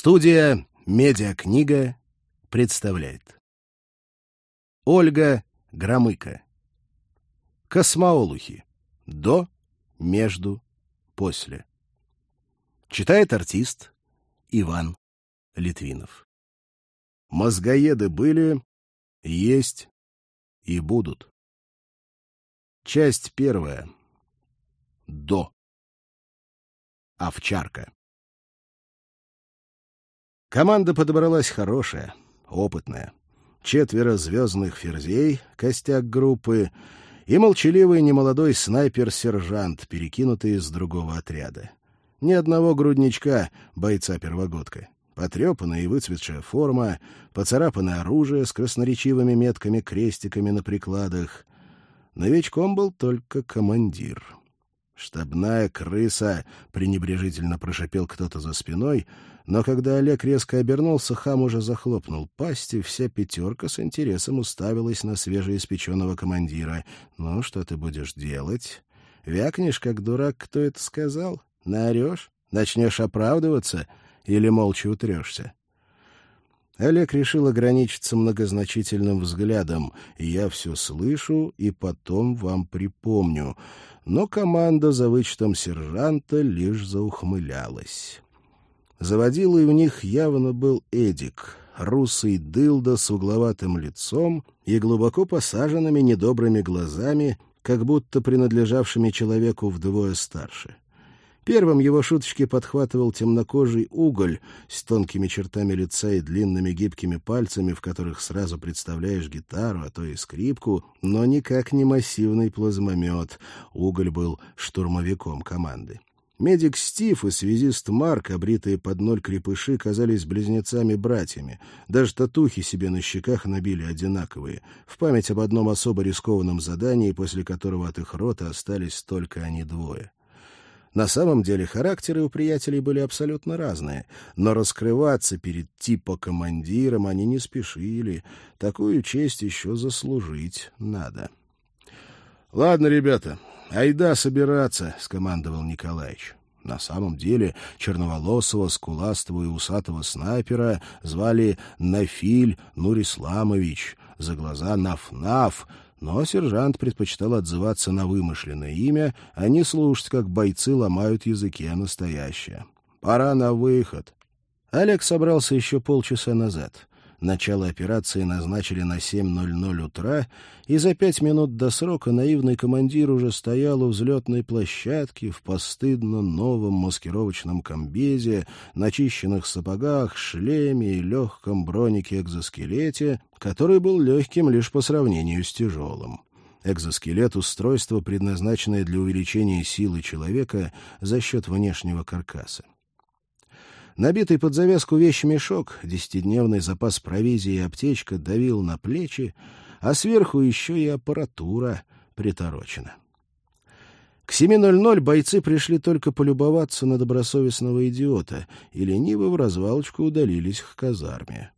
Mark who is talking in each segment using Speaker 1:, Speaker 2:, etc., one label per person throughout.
Speaker 1: Студия «Медиакнига» представляет Ольга Громыко Космоолухи До, между, после Читает артист Иван Литвинов Мозгоеды были, есть и будут. Часть первая. До. Овчарка. Команда подобралась хорошая, опытная. Четверо звездных ферзей, костяк группы, и молчаливый немолодой снайпер-сержант, перекинутый из другого отряда. Ни одного грудничка бойца-первогодка. Потрепанная и выцветшая форма, поцарапанное оружие с красноречивыми метками-крестиками на прикладах. Новичком был только командир. «Штабная крыса!» — пренебрежительно прошипел кто-то за спиной, но когда Олег резко обернулся, хам уже захлопнул пасть, и вся пятерка с интересом уставилась на свежеиспеченного командира. «Ну, что ты будешь делать? Вякнешь, как дурак, кто это сказал? Наорешь? Начнешь оправдываться? Или молча утрешься?» Олег решил ограничиться многозначительным взглядом. «Я все слышу, и потом вам припомню» но команда за вычетом сержанта лишь заухмылялась. Заводилой у них явно был Эдик, русый дылда с угловатым лицом и глубоко посаженными недобрыми глазами, как будто принадлежавшими человеку вдвое старше. Первым его шуточки подхватывал темнокожий уголь с тонкими чертами лица и длинными гибкими пальцами, в которых сразу представляешь гитару, а то и скрипку, но никак не массивный плазмомет. Уголь был штурмовиком команды. Медик Стив и связист Марк, обритые под ноль крепыши, казались близнецами-братьями. Даже татухи себе на щеках набили одинаковые, в память об одном особо рискованном задании, после которого от их рота остались только они двое. На самом деле характеры у приятелей были абсолютно разные, но раскрываться перед типа командиром они не спешили. Такую честь еще заслужить надо. — Ладно, ребята, айда собираться, — скомандовал Николаевич. На самом деле черноволосого, скуластого и усатого снайпера звали Нафиль Нурисламович, за глаза Наф-Наф, но сержант предпочитал отзываться на вымышленное имя, а не слушать, как бойцы ломают языки о настоящее. «Пора на выход». Олег собрался еще полчаса назад. Начало операции назначили на 7.00 утра, и за пять минут до срока наивный командир уже стоял у взлетной площадки в постыдно новом маскировочном комбезе, начищенных сапогах, шлеме и легком бронике-экзоскелете, который был легким лишь по сравнению с тяжелым. Экзоскелет — устройство, предназначенное для увеличения силы человека за счет внешнего каркаса. Набитый под завязку вещмешок, десятидневный запас провизии и аптечка давил на плечи, а сверху еще и аппаратура приторочена. К 7.00 бойцы пришли только полюбоваться на добросовестного идиота и лениво в развалочку удалились к казарме.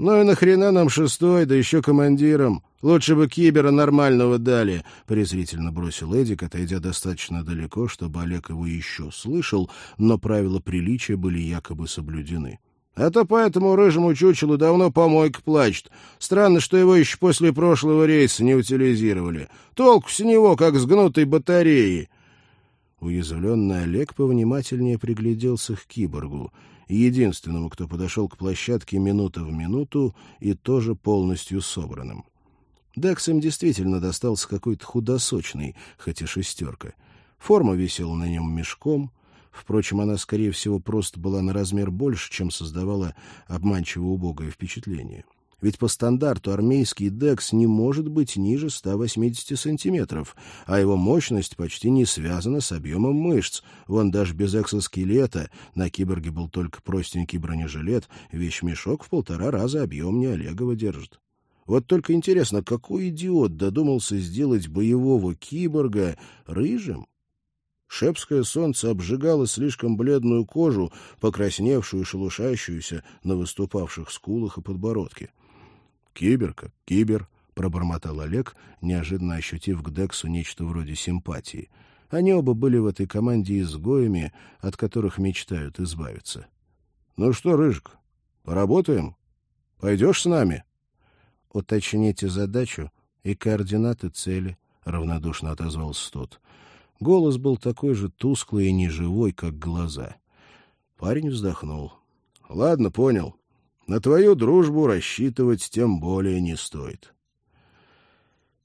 Speaker 1: «Ну и нахрена нам шестой, да еще командиром? Лучше бы кибера нормального дали», — презрительно бросил Эдик, отойдя достаточно далеко, чтобы Олег его еще слышал, но правила приличия были якобы соблюдены. «Это по этому рыжему чучелу давно помойка плачет. Странно, что его еще после прошлого рейса не утилизировали. Толку с него, как с гнутой батареи». Уязвленный Олег повнимательнее пригляделся к киборгу — единственному, кто подошел к площадке минута в минуту и тоже полностью собранным. Декс им действительно достался какой-то худосочный, хоть и шестерка. Форма висела на нем мешком. Впрочем, она, скорее всего, просто была на размер больше, чем создавала обманчиво убогое впечатление. — ведь по стандарту армейский ДЕКС не может быть ниже 180 сантиметров, а его мощность почти не связана с объемом мышц. Вон даже без экзоскелета, на киборге был только простенький бронежилет, вещмешок в полтора раза объемнее Олегова держит. Вот только интересно, какой идиот додумался сделать боевого киборга рыжим? Шепское солнце обжигало слишком бледную кожу, покрасневшую и шелушащуюся на выступавших скулах и подбородке. Кибер как кибер, пробормотал Олег, неожиданно ощутив к Дексу нечто вроде симпатии. Они оба были в этой команде изгоями, от которых мечтают избавиться. Ну что, Рыжик, поработаем? Пойдешь с нами?
Speaker 2: Уточните задачу и координаты цели, — равнодушно отозвался тот. Голос был такой же тусклый и неживой, как глаза. Парень вздохнул.
Speaker 1: — Ладно, понял. На твою дружбу рассчитывать тем более не стоит.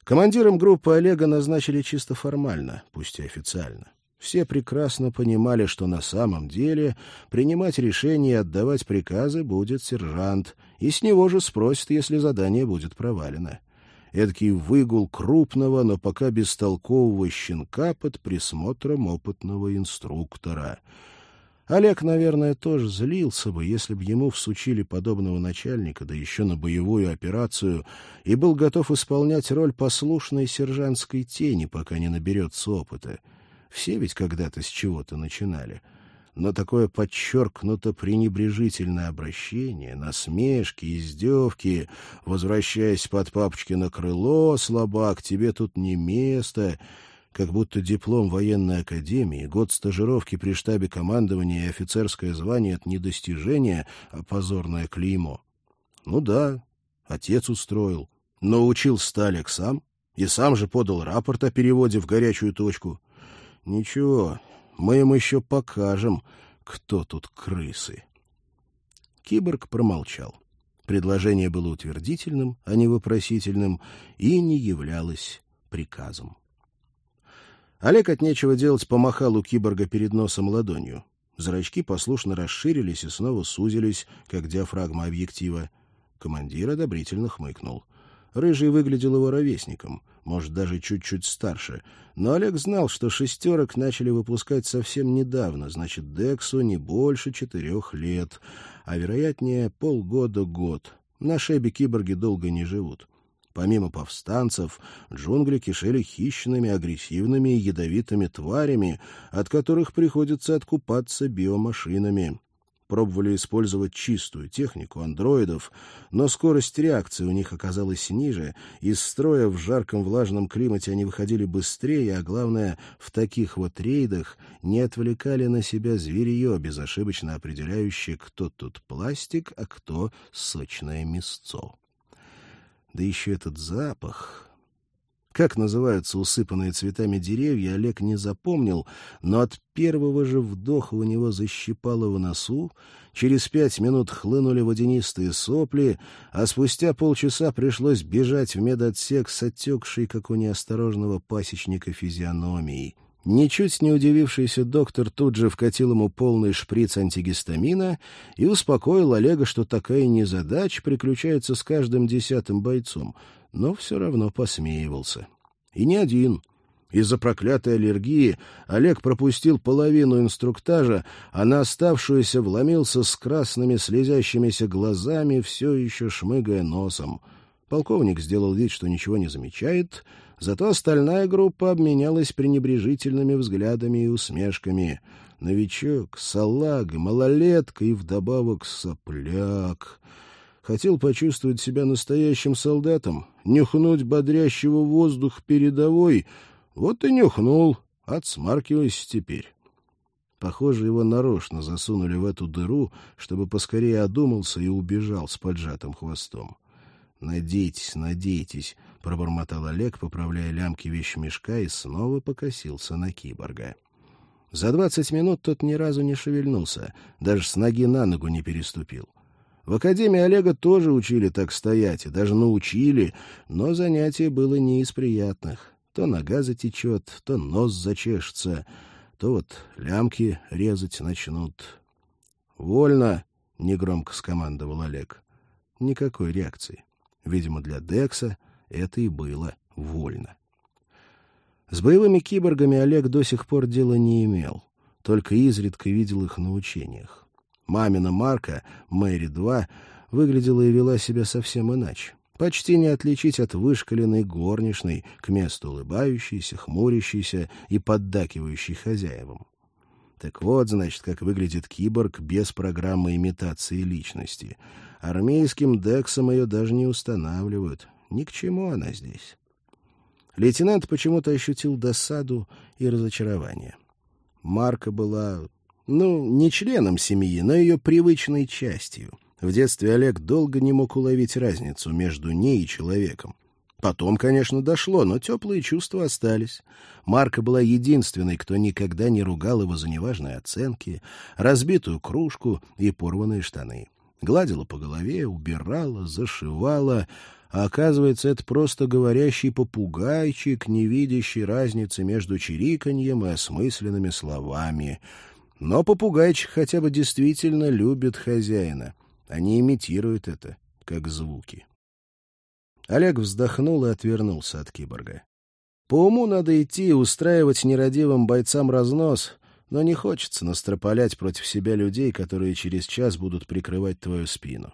Speaker 1: Командиром группы Олега назначили чисто формально, пусть и официально. Все прекрасно понимали, что на самом деле принимать решения и отдавать приказы будет сержант, и с него же спросят, если задание будет провалено. Эдакий выгул крупного, но пока бестолкового щенка под присмотром опытного инструктора. Олег, наверное, тоже злился бы, если бы ему всучили подобного начальника, да еще на боевую операцию, и был готов исполнять роль послушной сержантской тени, пока не наберется опыта. Все ведь когда-то с чего-то начинали — но такое подчеркнуто пренебрежительное обращение, насмешки, издевки, возвращаясь под папочкино крыло, слабак, тебе тут не место, как будто диплом военной академии, год стажировки при штабе командования и офицерское звание — это не достижение, а позорное клеймо. Ну да, отец устроил, но учил Сталик сам и сам же подал рапорт о переводе в горячую точку. Ничего, мы им еще покажем, кто тут крысы. Киборг промолчал. Предложение было утвердительным, а не вопросительным, и не являлось приказом. Олег от нечего делать помахал у киборга перед носом ладонью. Зрачки послушно расширились и снова сузились, как диафрагма объектива. Командир одобрительно хмыкнул. Рыжий выглядел его ровесником — может, даже чуть-чуть старше. Но Олег знал, что шестерок начали выпускать совсем недавно, значит, Дексу не больше четырех лет, а, вероятнее, полгода-год. На шебе киборги долго не живут. Помимо повстанцев, джунгли кишели хищными, агрессивными и ядовитыми тварями, от которых приходится откупаться биомашинами пробовали использовать чистую технику андроидов, но скорость реакции у них оказалась ниже, из строя в жарком влажном климате они выходили быстрее, а главное, в таких вот рейдах не отвлекали на себя зверье, безошибочно определяющее, кто тут пластик, а кто сочное мясцо. Да еще этот запах... Как называются усыпанные цветами деревья, Олег не запомнил, но от первого же вдоха у него защипало в носу, через пять минут хлынули водянистые сопли, а спустя полчаса пришлось бежать в медотсек с отекшей, как у неосторожного пасечника, физиономией. Ничуть не удивившийся доктор тут же вкатил ему полный шприц антигистамина и успокоил Олега, что такая незадача приключается с каждым десятым бойцом, но все равно посмеивался. И не один. Из-за проклятой аллергии Олег пропустил половину инструктажа, а на оставшуюся вломился с красными слезящимися глазами, все еще шмыгая носом. Полковник сделал вид, что ничего не замечает, зато остальная группа обменялась пренебрежительными взглядами и усмешками. Новичок, салага, малолетка и вдобавок сопляк — Хотел почувствовать себя настоящим солдатом, нюхнуть бодрящего воздух передовой. Вот и нюхнул, отсмаркивайся теперь. Похоже, его нарочно засунули в эту дыру, чтобы поскорее одумался и убежал с поджатым хвостом. «Надейтесь, надейтесь», — пробормотал Олег, поправляя лямки вещмешка, и снова покосился на киборга. За двадцать минут тот ни разу не шевельнулся, даже с ноги на ногу не переступил. В академии Олега тоже учили так стоять, и даже научили, но занятие было не из приятных. То нога затечет, то нос зачешется, то вот лямки резать начнут. «Вольно!» — негромко скомандовал Олег. Никакой реакции. Видимо, для Декса это и было вольно. С боевыми киборгами Олег до сих пор дела не имел, только изредка видел их на учениях. Мамина Марка, Мэри-2, выглядела и вела себя совсем иначе. Почти не отличить от вышкаленной горничной, к месту улыбающейся, хмурящейся и поддакивающей хозяевам. Так вот, значит, как выглядит киборг без программы имитации личности. Армейским дексом ее даже не устанавливают. Ни к чему она здесь. Лейтенант почему-то ощутил досаду и разочарование. Марка была Ну, не членом семьи, но ее привычной частью. В детстве Олег долго не мог уловить разницу между ней и человеком. Потом, конечно, дошло, но теплые чувства остались. Марка была единственной, кто никогда не ругал его за неважные оценки, разбитую кружку и порванные штаны. Гладила по голове, убирала, зашивала, а оказывается, это просто говорящий попугайчик, не видящий разницы между чириканьем и осмысленными словами. Но попугайчик хотя бы действительно любит хозяина. Они имитируют это, как звуки. Олег вздохнул и отвернулся от киборга. По уму надо идти и устраивать нерадивым бойцам разнос, но не хочется настропалять против себя людей, которые через час будут прикрывать твою спину.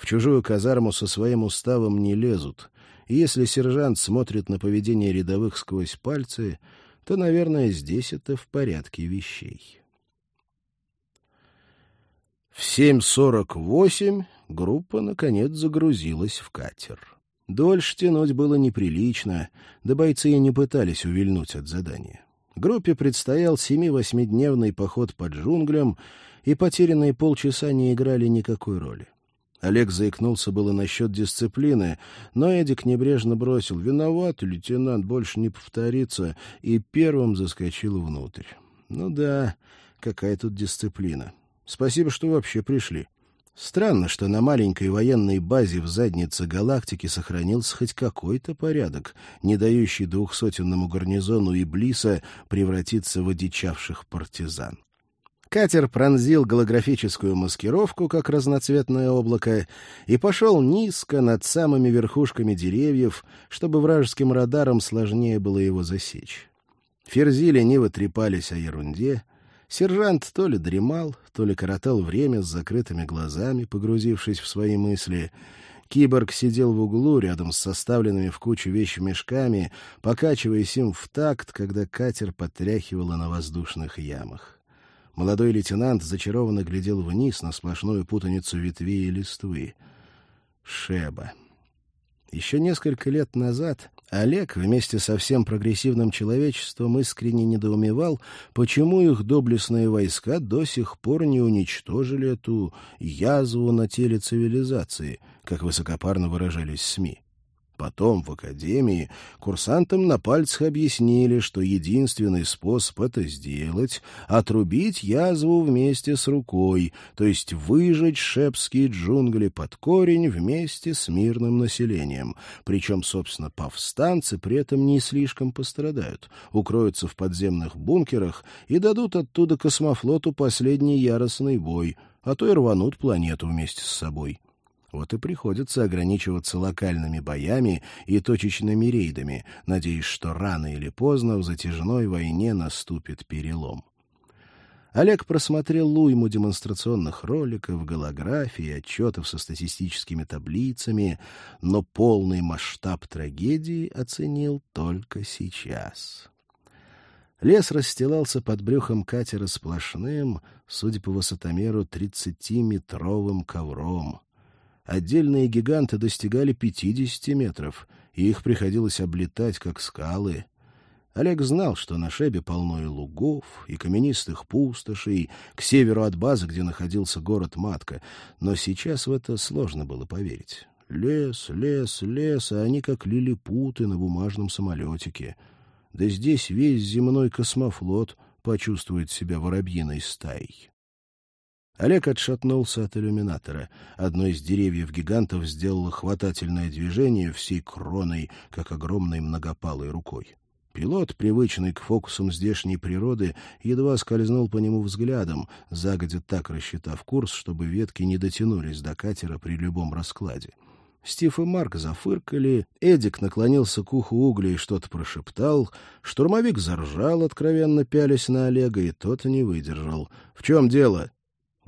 Speaker 1: В чужую казарму со своим уставом не лезут, и если сержант смотрит на поведение рядовых сквозь пальцы, то, наверное, здесь это в порядке вещей. В 7.48 группа, наконец, загрузилась в катер. Дольше тянуть было неприлично, да бойцы и не пытались увильнуть от задания. Группе предстоял семи-восьмидневный поход по джунглям, и потерянные полчаса не играли никакой роли. Олег заикнулся было насчет дисциплины, но Эдик небрежно бросил «Виноват, лейтенант, больше не повторится», и первым заскочил внутрь. «Ну да, какая тут дисциплина. Спасибо, что вообще пришли». Странно, что на маленькой военной базе в заднице галактики сохранился хоть какой-то порядок, не дающий двухсотенному гарнизону Иблиса превратиться в одичавших партизан. Катер пронзил голографическую маскировку, как разноцветное облако, и пошел низко над самыми верхушками деревьев, чтобы вражеским радарам сложнее было его засечь. Ферзи лениво трепались о ерунде, Сержант то ли дремал, то ли коротал время с закрытыми глазами, погрузившись в свои мысли. Киборг сидел в углу рядом с составленными в кучу вещмешками, покачиваясь им в такт, когда катер потряхивало на воздушных ямах. Молодой лейтенант зачарованно глядел вниз на сплошную путаницу ветвей и листвы. Шеба. Еще несколько лет назад Олег вместе со всем прогрессивным человечеством искренне недоумевал, почему их доблестные войска до сих пор не уничтожили эту язву на теле цивилизации, как высокопарно выражались СМИ. Потом в академии курсантам на пальцах объяснили, что единственный способ это сделать — отрубить язву вместе с рукой, то есть выжечь шепские джунгли под корень вместе с мирным населением. Причем, собственно, повстанцы при этом не слишком пострадают, укроются в подземных бункерах и дадут оттуда космофлоту последний яростный бой, а то и рванут планету вместе с собой. Вот и приходится ограничиваться локальными боями и точечными рейдами, надеясь, что рано или поздно в затяжной войне наступит перелом. Олег просмотрел луйму демонстрационных роликов, голографий, отчетов со статистическими таблицами, но полный масштаб трагедии оценил только сейчас. Лес расстилался под брюхом катера сплошным, судя по высотомеру, тридцатиметровым ковром. Отдельные гиганты достигали 50 метров, и их приходилось облетать, как скалы. Олег знал, что на Шебе полно и лугов, и каменистых пустошей, к северу от базы, где находился город Матка, но сейчас в это сложно было поверить. Лес, лес, лес, а они как лилипуты на бумажном самолетике. Да здесь весь земной космофлот почувствует себя воробьиной стаей. Олег отшатнулся от иллюминатора. Одно из деревьев гигантов сделало хватательное движение всей кроной, как огромной многопалой рукой. Пилот, привычный к фокусам здешней природы, едва скользнул по нему взглядом, загодя так рассчитав курс, чтобы ветки не дотянулись до катера при любом раскладе. Стив и Марк зафыркали, Эдик наклонился к уху угля и что-то прошептал, штурмовик заржал, откровенно пялись на Олега, и тот не выдержал. — В чем дело?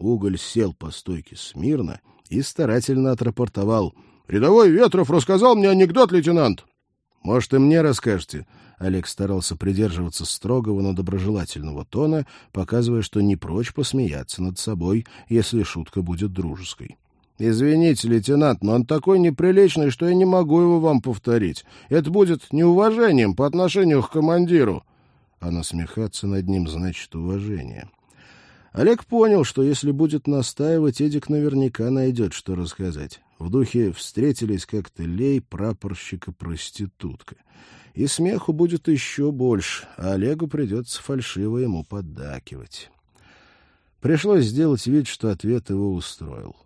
Speaker 1: Уголь сел по стойке смирно и старательно отрапортовал. — Рядовой Ветров рассказал мне анекдот, лейтенант. — Может, и мне расскажете? Олег старался придерживаться строгого, но доброжелательного тона, показывая, что не прочь посмеяться над собой, если шутка будет дружеской. — Извините, лейтенант, но он такой неприличный, что я не могу его вам повторить. Это будет неуважением по отношению к командиру. А насмехаться над ним значит уважение. — Олег понял, что если будет настаивать, Эдик наверняка найдет, что рассказать. В духе встретились как-то лей, прапорщика, проститутка. И смеху будет еще больше, а Олегу придется фальшиво ему поддакивать. Пришлось сделать вид, что ответ его устроил.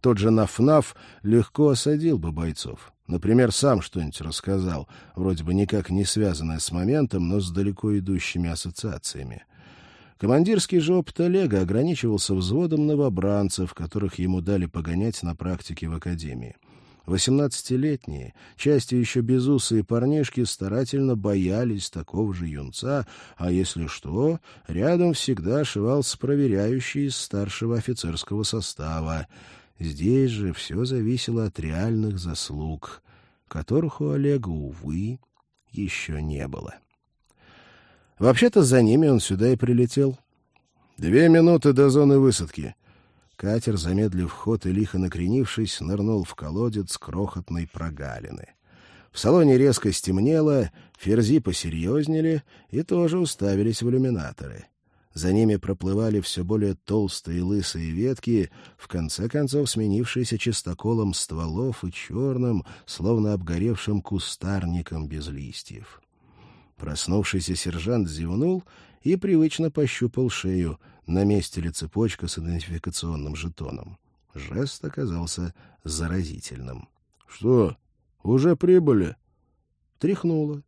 Speaker 1: Тот же Нафнаф легко осадил бы бойцов. Например, сам что-нибудь рассказал, вроде бы никак не связанное с моментом, но с далеко идущими ассоциациями. Командирский же опыт Олега ограничивался взводом новобранцев, которых ему дали погонять на практике в академии. Восемнадцатилетние, части еще безусые парнишки старательно боялись такого же юнца, а если что, рядом всегда ошивался проверяющий из старшего офицерского состава. Здесь же все зависело от реальных заслуг, которых у Олега, увы, еще не было. Вообще-то за ними он сюда и прилетел. Две минуты до зоны высадки. Катер, замедлив ход и лихо накренившись, нырнул в колодец крохотной прогалины. В салоне резко стемнело, ферзи посерьезнели и тоже уставились в иллюминаторы. За ними проплывали все более толстые лысые ветки, в конце концов сменившиеся чистоколом стволов и черным, словно обгоревшим кустарником без листьев. Проснувшийся сержант зевнул и привычно пощупал шею, на месте ли цепочка с идентификационным жетоном. Жест оказался заразительным. — Что, уже прибыли? Тряхнуло.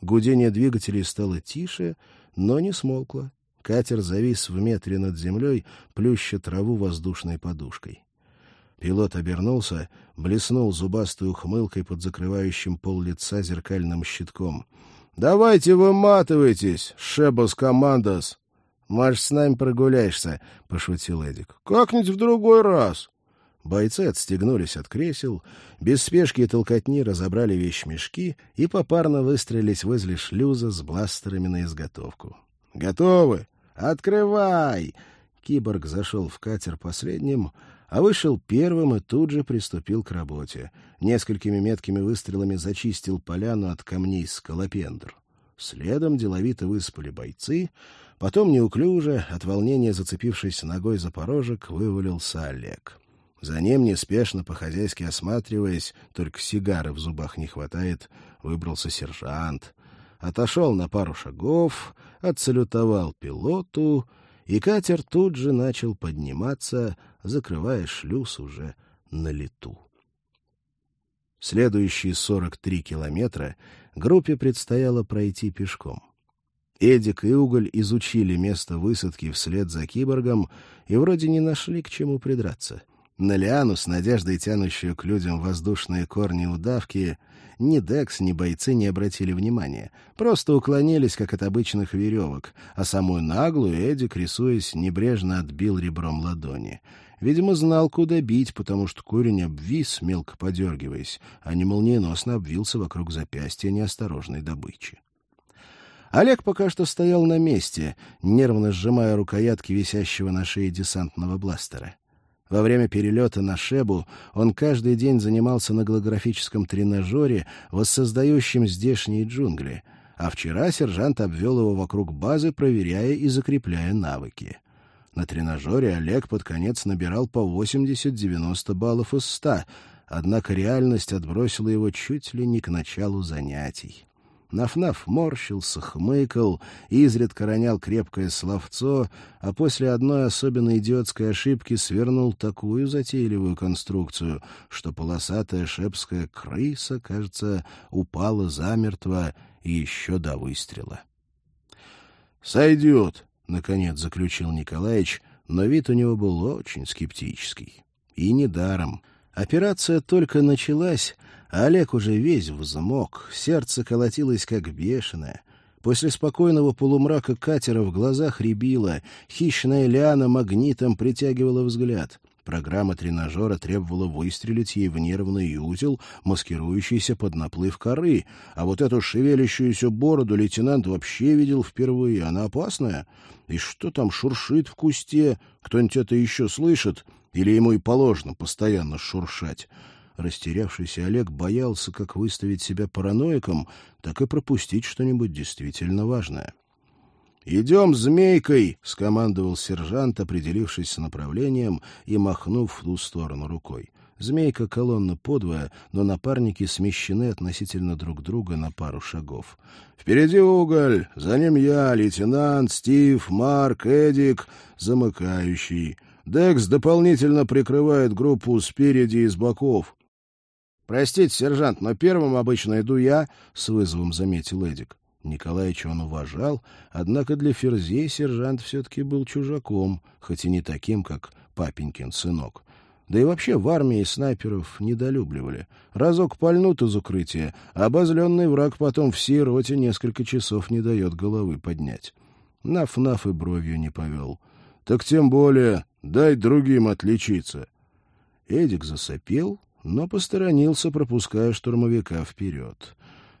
Speaker 1: Гудение двигателей стало тише, но не смолкло. Катер завис в метре над землей, плюща траву воздушной подушкой. Пилот обернулся, блеснул зубастой ухмылкой под закрывающим пол лица зеркальным щитком. — Давайте выматывайтесь, Шебос Командос! — Может, с нами прогуляешься, — пошутил Эдик. — Как-нибудь в другой раз. Бойцы отстегнулись от кресел, без спешки и толкотни разобрали вещмешки и попарно выстроились возле шлюза с бластерами на изготовку. — Готовы? «Открывай!» Киборг зашел в катер последним, а вышел первым и тут же приступил к работе. Несколькими меткими выстрелами зачистил поляну от камней скалопендр. Следом деловито выспали бойцы, потом неуклюже, от волнения зацепившись ногой за порожек, вывалился Олег. За ним, неспешно, по-хозяйски осматриваясь, только сигары в зубах не хватает, выбрался сержант отошел на пару шагов, отсалютовал пилоту, и катер тут же начал подниматься, закрывая шлюз уже на лету. Следующие 43 километра группе предстояло пройти пешком. Эдик и Уголь изучили место высадки вслед за киборгом и вроде не нашли к чему придраться — на Лиану, с надеждой тянущую к людям воздушные корни удавки, ни Декс, ни бойцы не обратили внимания. Просто уклонились, как от обычных веревок, а самую наглую Эдик, рисуясь, небрежно отбил ребром ладони. Видимо, знал, куда бить, потому что корень обвис, мелко подергиваясь, а не молниеносно обвился вокруг запястья неосторожной добычи. Олег пока что стоял на месте, нервно сжимая рукоятки висящего на шее десантного бластера. Во время перелета на Шебу он каждый день занимался на голографическом тренажере, воссоздающем здешние джунгли, а вчера сержант обвел его вокруг базы, проверяя и закрепляя навыки. На тренажере Олег под конец набирал по 80-90 баллов из 100, однако реальность отбросила его чуть ли не к началу занятий. Нафнаф морщился, хмыкал, изредка ронял крепкое словцо, а после одной особенно идиотской ошибки свернул такую затейливую конструкцию, что полосатая шепская крыса, кажется, упала замертво еще до выстрела. «Сойдет», — наконец заключил Николаевич, но вид у него был очень скептический. И недаром. Операция только началась, а Олег уже весь взмок, сердце колотилось как бешеное. После спокойного полумрака катера в глазах рябило, хищная лиана магнитом притягивала взгляд. Программа тренажера требовала выстрелить ей в нервный узел, маскирующийся под наплыв коры, а вот эту шевелящуюся бороду лейтенант вообще видел впервые. Она опасная? И что там шуршит в кусте? Кто-нибудь это еще слышит? Или ему и положено постоянно шуршать? Растерявшийся Олег боялся как выставить себя параноиком, так и пропустить что-нибудь действительно важное. «Идем змейкой!» — скомандовал сержант, определившись с направлением и махнув в ту сторону рукой. Змейка колонна подвое, но напарники смещены относительно друг друга на пару шагов. «Впереди уголь, за ним я, лейтенант, Стив, Марк, Эдик, замыкающий. Декс дополнительно прикрывает группу спереди и с боков». «Простите, сержант, но первым обычно иду я», — с вызовом заметил Эдик. Николаевича он уважал, однако для Ферзей сержант все-таки был чужаком, хоть и не таким, как папенькин сынок. Да и вообще в армии снайперов недолюбливали. Разок пальнут из укрытия, а обозленный враг потом всей роте несколько часов не дает головы поднять. Наф-наф и бровью не повел. «Так тем более дай другим отличиться». Эдик засопел, но посторонился, пропуская штурмовика вперед.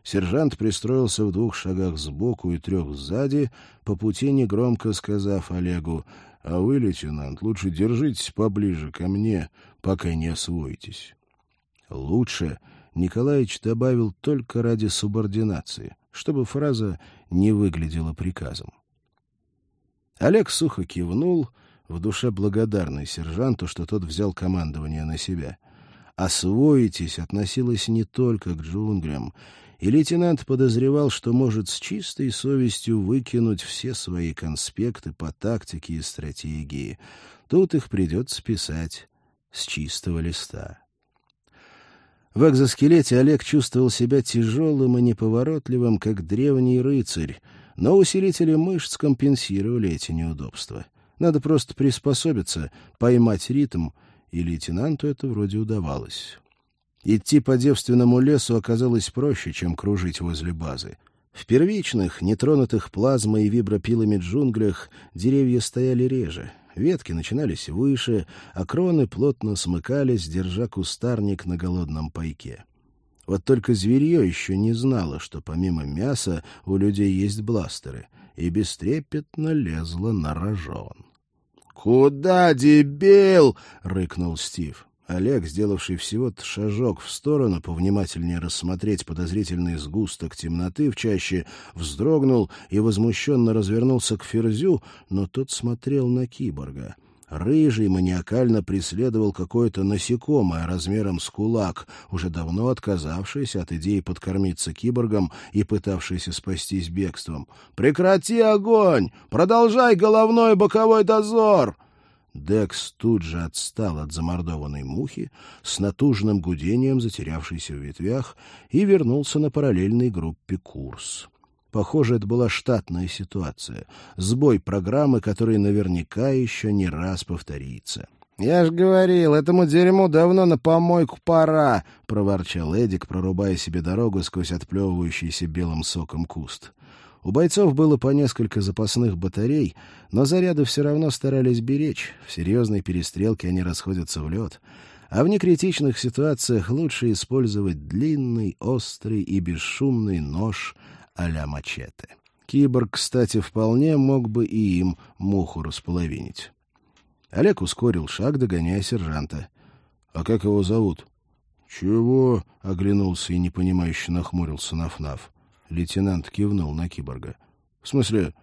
Speaker 1: Сержант пристроился в двух шагах сбоку и трех сзади, по пути негромко сказав Олегу, «А вы, лейтенант, лучше держитесь поближе ко мне, пока не освоитесь». «Лучше» Николаевич добавил только ради субординации, чтобы фраза не выглядела приказом. Олег сухо кивнул, в душе благодарный сержанту, что тот взял командование на себя. «Освоитесь» относилось не только к джунглям, и лейтенант подозревал, что может с чистой совестью выкинуть все свои конспекты по тактике и стратегии. Тут их придется писать с чистого листа. В экзоскелете Олег чувствовал себя тяжелым и неповоротливым, как древний рыцарь, но усилители мышц компенсировали эти неудобства. Надо просто приспособиться, поймать ритм, и лейтенанту это вроде удавалось. Идти по девственному лесу оказалось проще, чем кружить возле базы. В первичных, нетронутых плазмой и вибропилами джунглях деревья стояли реже, ветки начинались выше, а кроны плотно смыкались, держа кустарник на голодном пайке. Вот только зверье еще не знало, что помимо мяса у людей есть бластеры, и бестрепетно лезло на рожон. «Куда, дебил?» — рыкнул Стив. Олег, сделавший всего-то шажок в сторону, повнимательнее рассмотреть подозрительный сгусток темноты в чаще, вздрогнул и возмущенно развернулся к Ферзю, но тот смотрел на киборга. Рыжий маниакально преследовал какое-то насекомое размером с кулак, уже давно отказавшееся от идеи подкормиться киборгом и пытавшееся спастись бегством. «Прекрати огонь! Продолжай головной и боковой дозор!» Декс тут же отстал от замордованной мухи, с натужным гудением затерявшейся в ветвях, и вернулся на параллельной группе курс. Похоже, это была штатная ситуация, сбой программы, который наверняка еще не раз повторится. «Я ж говорил, этому дерьму давно на помойку пора!» — проворчал Эдик, прорубая себе дорогу сквозь отплевывающийся белым соком куст. У бойцов было по несколько запасных батарей, но заряды все равно старались беречь. В серьезной перестрелке они расходятся в лед. А в некритичных ситуациях лучше использовать длинный, острый и бесшумный нож а-ля мачете. Киборг, кстати, вполне мог бы и им муху располовинить. Олег ускорил шаг, догоняя сержанта. — А как его зовут? — Чего? — оглянулся и непонимающе нахмурился Нафнаф. Лейтенант кивнул на киборга. — В смысле,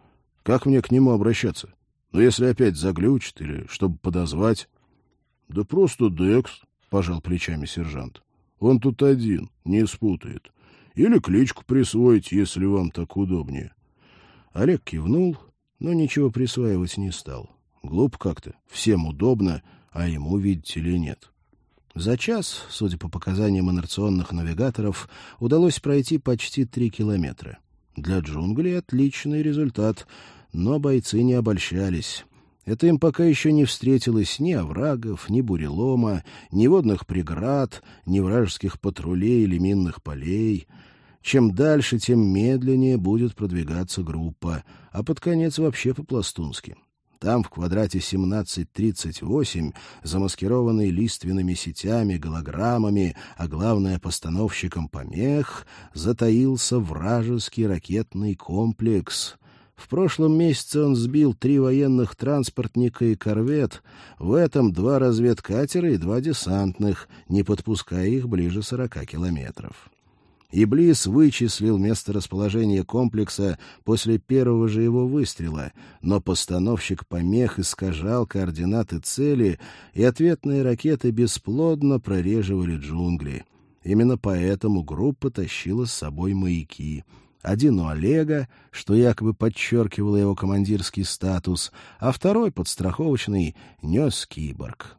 Speaker 1: как мне к нему обращаться? Ну, если опять заглючит или чтобы подозвать? — Да просто Декс, — пожал плечами сержант. — Он тут один, не спутает. Или кличку присвоить, если вам так удобнее. Олег кивнул, но ничего присваивать не стал. Глупо как-то, всем удобно, а ему, видите ли, нет. За час, судя по показаниям инерционных навигаторов, удалось пройти почти три километра. Для джунглей отличный результат, но бойцы не обольщались. Это им пока еще не встретилось ни оврагов, ни бурелома, ни водных преград, ни вражеских патрулей или минных полей. Чем дальше, тем медленнее будет продвигаться группа, а под конец вообще по-пластунски. Там, в квадрате 1738, замаскированный лиственными сетями, голограммами, а главное, постановщиком помех, затаился вражеский ракетный комплекс. В прошлом месяце он сбил три военных транспортника и корвет, в этом два разведкатера и два десантных, не подпуская их ближе сорока километров. Иблис вычислил месторасположение комплекса после первого же его выстрела, но постановщик помех искажал координаты цели, и ответные ракеты бесплодно прореживали джунгли. Именно поэтому группа тащила с собой маяки. Один у Олега, что якобы подчеркивало его командирский статус, а второй, подстраховочный, нес киборг.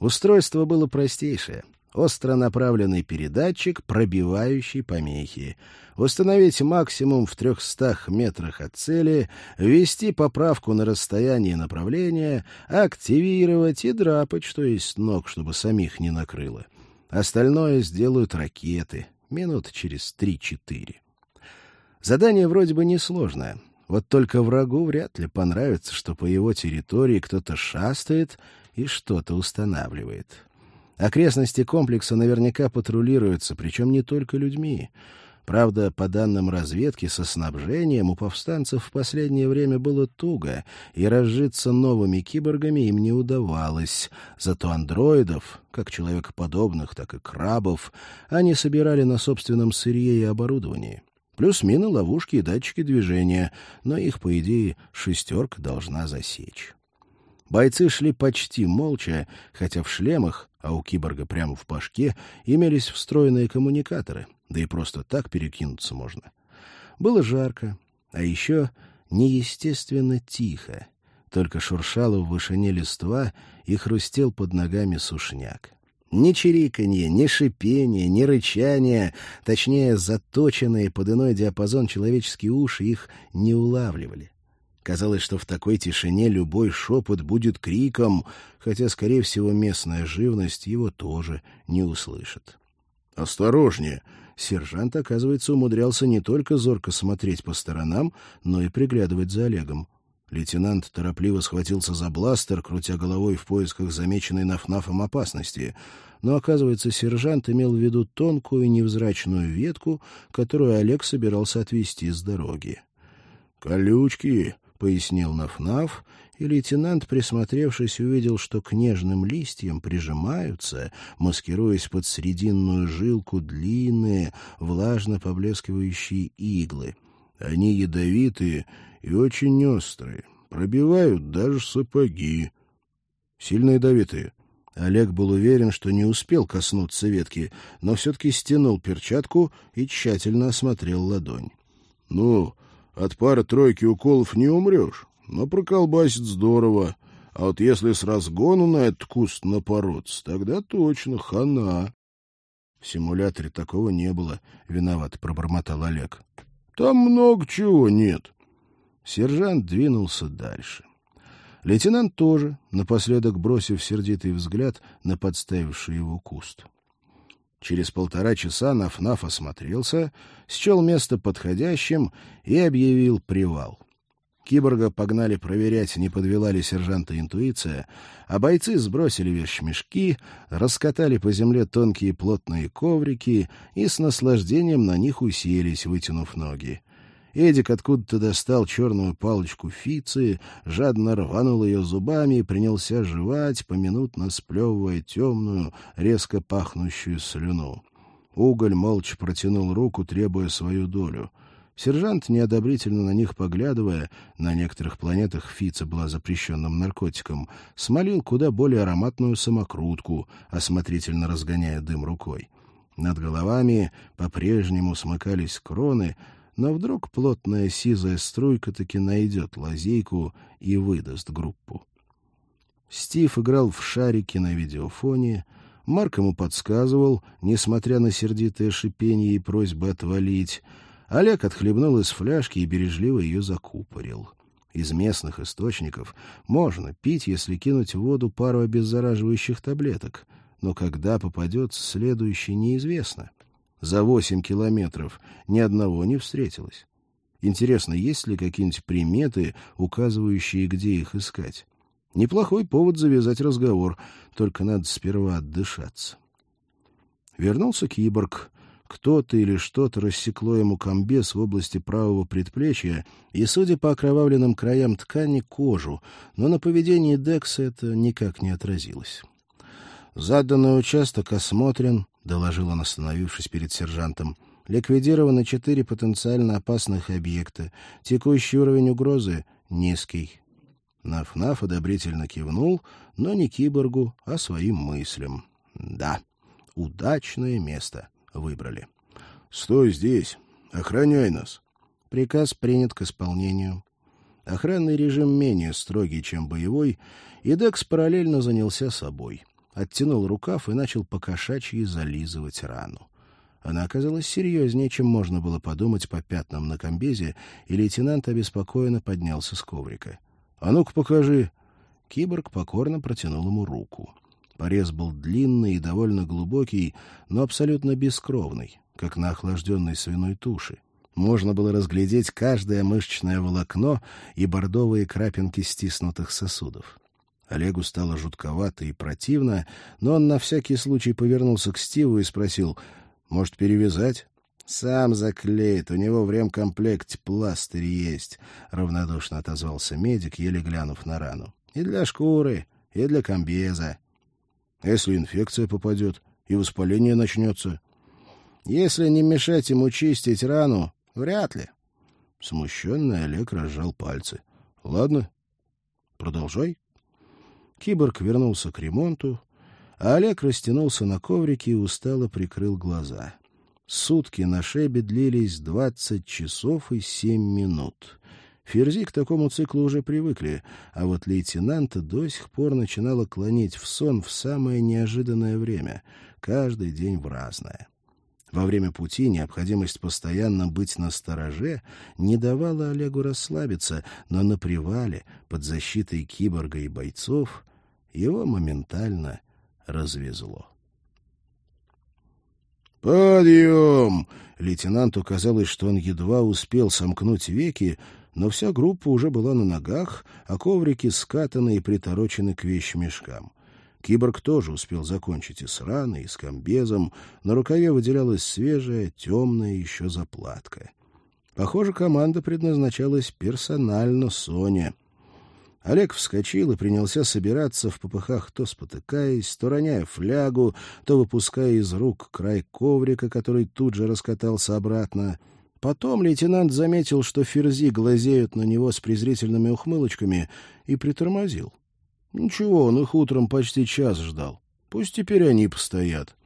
Speaker 1: Устройство было простейшее — остро направленный передатчик, пробивающий помехи, установить максимум в 300 метрах от цели, ввести поправку на расстояние направления, активировать и драпать, что есть ног, чтобы самих не накрыло. Остальное сделают ракеты, минут через 3-4. Задание вроде бы несложное. Вот только врагу вряд ли понравится, что по его территории кто-то шастает и что-то устанавливает. Окрестности комплекса наверняка патрулируются, причем не только людьми. Правда, по данным разведки, со снабжением у повстанцев в последнее время было туго, и разжиться новыми киборгами им не удавалось. Зато андроидов, как человекоподобных, так и крабов, они собирали на собственном сырье и оборудовании. Плюс мины, ловушки и датчики движения, но их, по идее, шестерка должна засечь. Бойцы шли почти молча, хотя в шлемах, а у киборга прямо в пашке, имелись встроенные коммуникаторы, да и просто так перекинуться можно. Было жарко, а еще неестественно тихо. Только шуршало в вышине листва и хрустел под ногами сушняк. Ни чириканье, ни шипение, ни рычание, точнее, заточенные под иной диапазон человеческие уши их не улавливали. Казалось, что в такой тишине любой шепот будет криком, хотя, скорее всего, местная живность его тоже не услышит. «Осторожнее!» Сержант, оказывается, умудрялся не только зорко смотреть по сторонам, но и приглядывать за Олегом. Лейтенант торопливо схватился за бластер, крутя головой в поисках замеченной нафнафом опасности. Но, оказывается, сержант имел в виду тонкую невзрачную ветку, которую Олег собирался отвести с дороги. «Колючки!» Пояснил Нафнаф, и лейтенант, присмотревшись, увидел, что к нежным листьям прижимаются, маскируясь под срединную жилку, длинные, влажно поблескивающие иглы. Они ядовитые и очень острые, пробивают даже сапоги. Сильно ядовитые. Олег был уверен, что не успел коснуться ветки, но все-таки стянул перчатку и тщательно осмотрел ладонь. — Ну, от пары-тройки уколов не умрешь, но проколбасит здорово. А вот если с разгону на этот куст напороться, тогда точно хана. В симуляторе такого не было, — виноват пробормотал Олег. Там много чего нет. Сержант двинулся дальше. Лейтенант тоже, напоследок бросив сердитый взгляд на подставивший его куст. Через полтора часа Наф-Наф осмотрелся, счел место подходящим и объявил привал. Киборга погнали проверять, не подвела ли сержанта интуиция, а бойцы сбросили вещмешки, раскатали по земле тонкие плотные коврики и с наслаждением на них уселись, вытянув ноги. Эдик откуда-то достал черную палочку фицы, жадно рванул ее зубами и принялся жевать, поминутно сплевывая темную, резко пахнущую слюну. Уголь молча протянул руку, требуя свою долю. Сержант, неодобрительно на них поглядывая, на некоторых планетах фица была запрещенным наркотиком, смолил куда более ароматную самокрутку, осмотрительно разгоняя дым рукой. Над головами по-прежнему смыкались кроны, но вдруг плотная сизая струйка таки найдет лазейку и выдаст группу. Стив играл в шарики на видеофоне, Марк ему подсказывал, несмотря на сердитое шипение и просьбы отвалить. Олег отхлебнул из фляжки и бережливо ее закупорил. Из местных источников можно пить, если кинуть в воду пару обеззараживающих таблеток, но когда попадет следующий, неизвестно — за восемь километров ни одного не встретилось. Интересно, есть ли какие-нибудь приметы, указывающие, где их искать? Неплохой повод завязать разговор, только надо сперва отдышаться. Вернулся киборг. Кто-то или что-то рассекло ему комбез в области правого предплечья и, судя по окровавленным краям ткани, кожу, но на поведении Декса это никак не отразилось. Заданный участок осмотрен, — доложил он, остановившись перед сержантом.
Speaker 2: Ликвидированы четыре потенциально опасных объекта. Текущий уровень угрозы низкий. Наф-Наф одобрительно кивнул, но не киборгу, а своим мыслям. Да, удачное место выбрали.
Speaker 1: — Стой здесь, охраняй нас.
Speaker 2: Приказ принят к исполнению. Охранный режим менее строгий, чем боевой, и Декс параллельно занялся собой. Оттянул рукав и начал покошачьи зализывать рану. Она оказалась серьезнее, чем можно было подумать по пятнам на комбезе, и лейтенант обеспокоенно поднялся с коврика. — А ну-ка покажи! Киборг покорно протянул ему руку. Порез был длинный и довольно глубокий, но абсолютно бескровный, как на охлажденной свиной туши. Можно было разглядеть каждое мышечное волокно и бордовые крапинки стиснутых сосудов. Олегу стало жутковато и противно, но он на всякий случай повернулся к Стиву и спросил, «Может, перевязать?» «Сам заклеит, у него в ремкомплекте пластырь есть», — равнодушно отозвался медик, еле глянув на рану. «И для шкуры, и для комбеза».
Speaker 1: «А если инфекция попадет и воспаление начнется?»
Speaker 2: «Если не мешать ему чистить рану, Вряд ли.
Speaker 1: Смущенный Олег разжал пальцы. — Ладно, продолжай.
Speaker 2: Киборг вернулся к ремонту, а Олег растянулся на коврике и устало прикрыл глаза. Сутки на шебе длились двадцать часов и семь минут. Ферзи к такому циклу уже привыкли, а вот лейтенанта до сих пор начинало клонить в сон в самое неожиданное время, каждый день в разное. Во время пути необходимость постоянно быть на стороже не давала Олегу расслабиться, но на привале, под защитой киборга и бойцов, его моментально развезло.
Speaker 1: «Подъем!» Лейтенанту казалось, что он едва успел сомкнуть веки, но вся группа уже была на ногах, а коврики скатаны и приторочены к вещмешкам. Киборг тоже успел закончить и с раной, и с комбезом. На рукаве выделялась свежая, темная еще заплатка. Похоже, команда предназначалась персонально Соне. Олег вскочил и принялся собираться в попыхах, то спотыкаясь, то роняя флягу, то выпуская из рук край коврика, который тут же раскатался обратно. Потом лейтенант заметил, что ферзи глазеют на него с презрительными ухмылочками, и притормозил. Ничего, он их утром почти час ждал. Пусть теперь они постоят.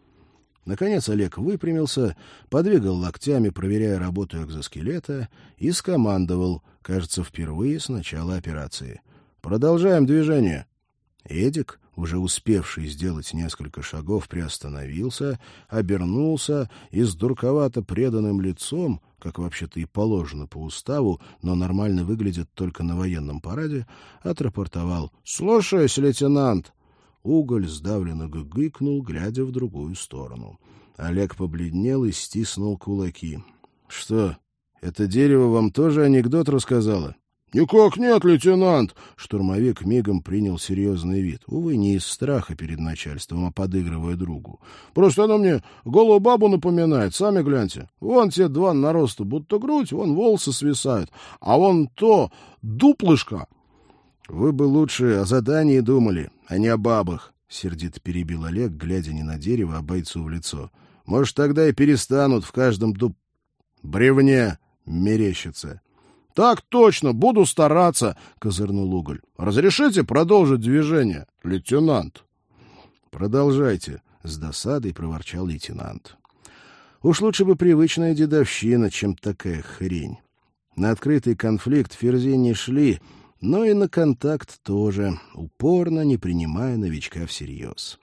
Speaker 1: Наконец Олег выпрямился, подвигал локтями, проверяя работу экзоскелета, и скомандовал, кажется, впервые с начала операции. «Продолжаем движение». Эдик, уже успевший сделать несколько шагов, приостановился, обернулся и с дурковато преданным лицом, как вообще-то и положено по уставу, но нормально выглядит только на военном параде, отрапортовал «Слушаюсь, лейтенант!» Уголь сдавленно гыгыкнул, глядя в другую сторону. Олег побледнел и стиснул кулаки. — Что, это дерево вам тоже анекдот рассказало? «Никак нет, лейтенант!» Штурмовик мигом принял серьезный вид. Увы, не из страха перед начальством, а подыгрывая другу. «Просто она мне голую бабу напоминает, сами гляньте. Вон те два нароста, будто грудь, вон волосы свисают, а вон то дуплышко!» «Вы бы лучше о задании думали, а не о бабах», — сердито перебил Олег, глядя не на дерево, а бойцу в лицо. «Может, тогда и перестанут в каждом дуб... бревне мерещиться». Так точно, буду стараться, козырнул уголь. Разрешите продолжить движение, лейтенант. Продолжайте, с досадой проворчал лейтенант. Уж лучше бы привычная дедовщина, чем такая хрень. На открытый конфликт ферзи не шли, но и на контакт тоже, упорно не принимая новичка всерьез.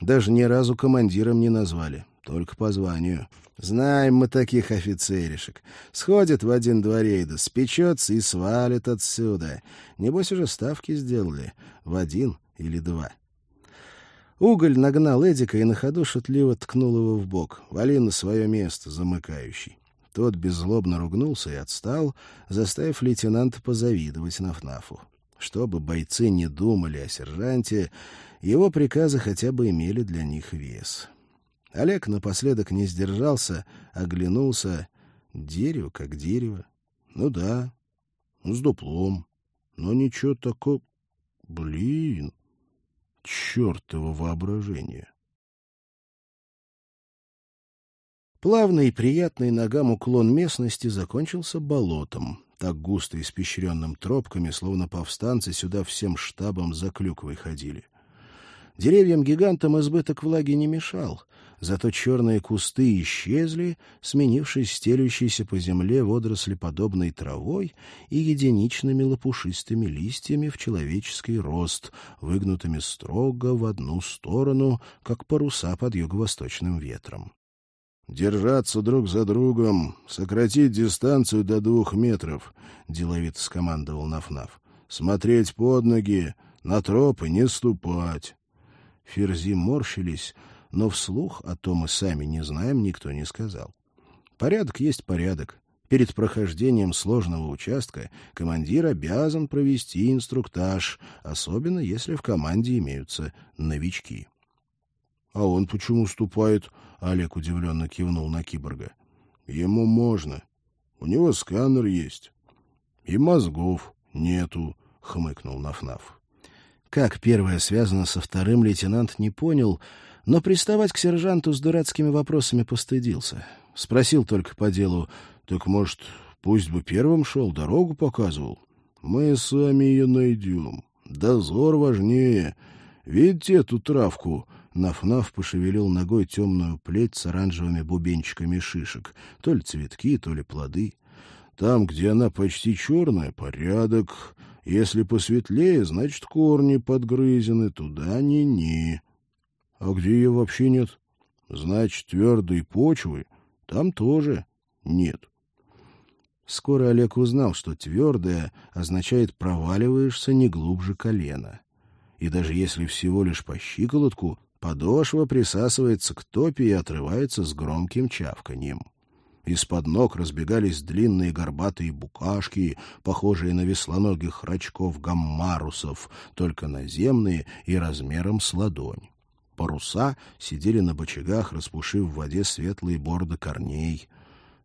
Speaker 1: Даже ни разу командиром не назвали, только по званию. Знаем мы таких офицеришек. Сходит в один дворе да спечется и свалит отсюда. Небось уже ставки сделали. В один или два. Уголь нагнал Эдика и на ходу шутливо ткнул его в бок. Вали на свое место, замыкающий. Тот беззлобно ругнулся и отстал, заставив лейтенанта позавидовать Нафнафу. Чтобы бойцы не думали о сержанте, его приказы хотя бы имели для них вес. Олег напоследок не сдержался, оглянулся. Дерево как дерево. Ну да, с дуплом. Но ничего такого... Блин, чертово воображение.
Speaker 2: Плавный и приятный ногам уклон местности закончился болотом, так густо испещренным тропками, словно повстанцы сюда всем штабом за клюквой ходили. Деревьям-гигантам избыток влаги не мешал, зато черные кусты исчезли, сменившись стелющейся по земле водорослеподобной травой и единичными лопушистыми листьями в человеческий рост, выгнутыми строго в одну сторону, как паруса под юго-восточным ветром.
Speaker 1: «Держаться друг за другом, сократить дистанцию до двух метров», — деловито скомандовал Нафнаф. «Смотреть под ноги, на тропы не ступать».
Speaker 2: Ферзи морщились, но вслух, о том мы сами не знаем, никто не сказал. Порядок есть порядок. Перед прохождением сложного участка командир обязан провести инструктаж, особенно если в команде имеются новички.
Speaker 1: — А он почему ступает? Олег удивленно кивнул на киборга. Ему можно. У него сканер есть. И мозгов нету, хмыкнул Нафнаф.
Speaker 2: Как первое связано со вторым, лейтенант не понял, но приставать к сержанту с дурацкими вопросами постыдился. Спросил только по делу, так, может, пусть бы первым шел, дорогу показывал?
Speaker 1: Мы сами ее найдем. Дозор важнее. Видите эту травку? Наф-Наф пошевелил ногой темную плеть с оранжевыми бубенчиками шишек, то ли цветки, то ли плоды. Там, где она почти черная, порядок. Если посветлее, значит, корни подгрызены, туда ни-ни. А где ее вообще нет? Значит, твердой почвы там тоже нет.
Speaker 2: Скоро Олег узнал, что твердое означает проваливаешься не глубже колена. И даже если всего лишь по щиколотку, Подошва присасывается к топе и отрывается с громким чавканьем. Из-под ног разбегались длинные горбатые букашки, похожие на веслоногих рачков-гаммарусов, только наземные и размером с ладонь. Паруса сидели на бочагах, распушив в воде светлые борды корней.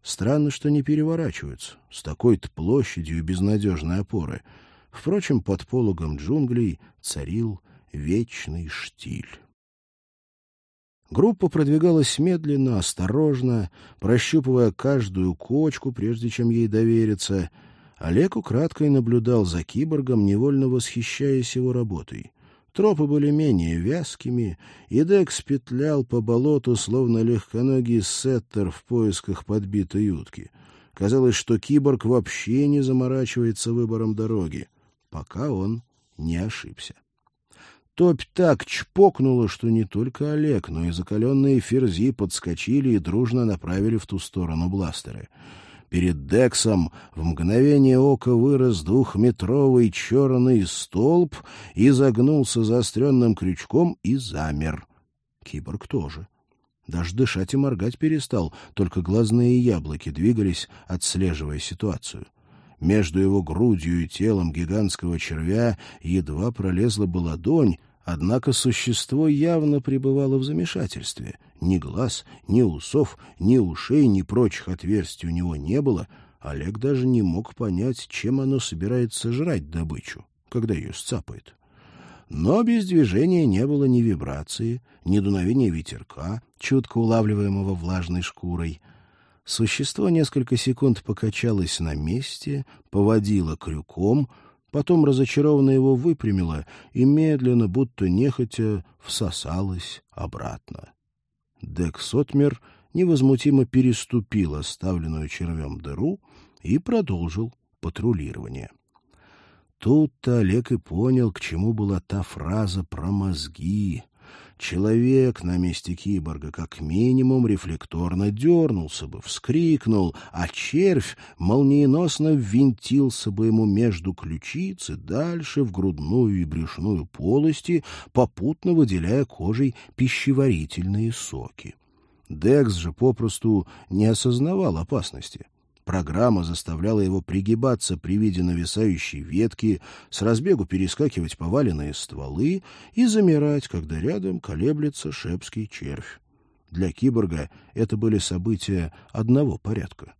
Speaker 2: Странно, что не переворачиваются, с такой-то площадью и безнадежной опоры. Впрочем, под пологом джунглей царил вечный штиль. Группа продвигалась медленно, осторожно, прощупывая каждую кочку, прежде чем ей довериться. Олег украдкой наблюдал за киборгом, невольно восхищаясь его работой. Тропы были менее вязкими, и Декс петлял по болоту, словно легконогий сеттер в поисках подбитой утки. Казалось, что киборг вообще не заморачивается выбором дороги, пока он не ошибся. Топь так чпокнула, что не только Олег, но и закаленные ферзи подскочили и дружно направили в ту сторону бластеры. Перед Дексом в мгновение ока вырос двухметровый черный столб и загнулся заостренным крючком и замер. Киборг тоже. Даже дышать и моргать перестал, только глазные яблоки двигались, отслеживая ситуацию. Между его грудью и телом гигантского червя едва пролезла бы ладонь, однако существо явно пребывало в замешательстве. Ни глаз, ни усов, ни ушей, ни прочих отверстий у него не было. Олег даже не мог понять, чем оно собирается жрать добычу, когда ее сцапает. Но без движения не было ни вибрации, ни дуновения ветерка, чутко улавливаемого влажной шкурой. Существо несколько секунд покачалось на месте, поводило крюком, потом разочарованно его выпрямило и медленно, будто нехотя, всосалось обратно. Дек Сотмер невозмутимо переступил оставленную червем дыру и продолжил патрулирование. Тут-то Олег и понял, к чему была та фраза про мозги. Человек на месте киборга как минимум рефлекторно дернулся бы, вскрикнул, а червь молниеносно ввинтился бы ему между ключиц и дальше в грудную и брюшную полости, попутно выделяя кожей пищеварительные соки. Декс же попросту не осознавал опасности. Программа заставляла его пригибаться при виде нависающей ветки, с разбегу перескакивать поваленные стволы и замирать, когда рядом колеблется шепский червь. Для киборга это были события одного порядка.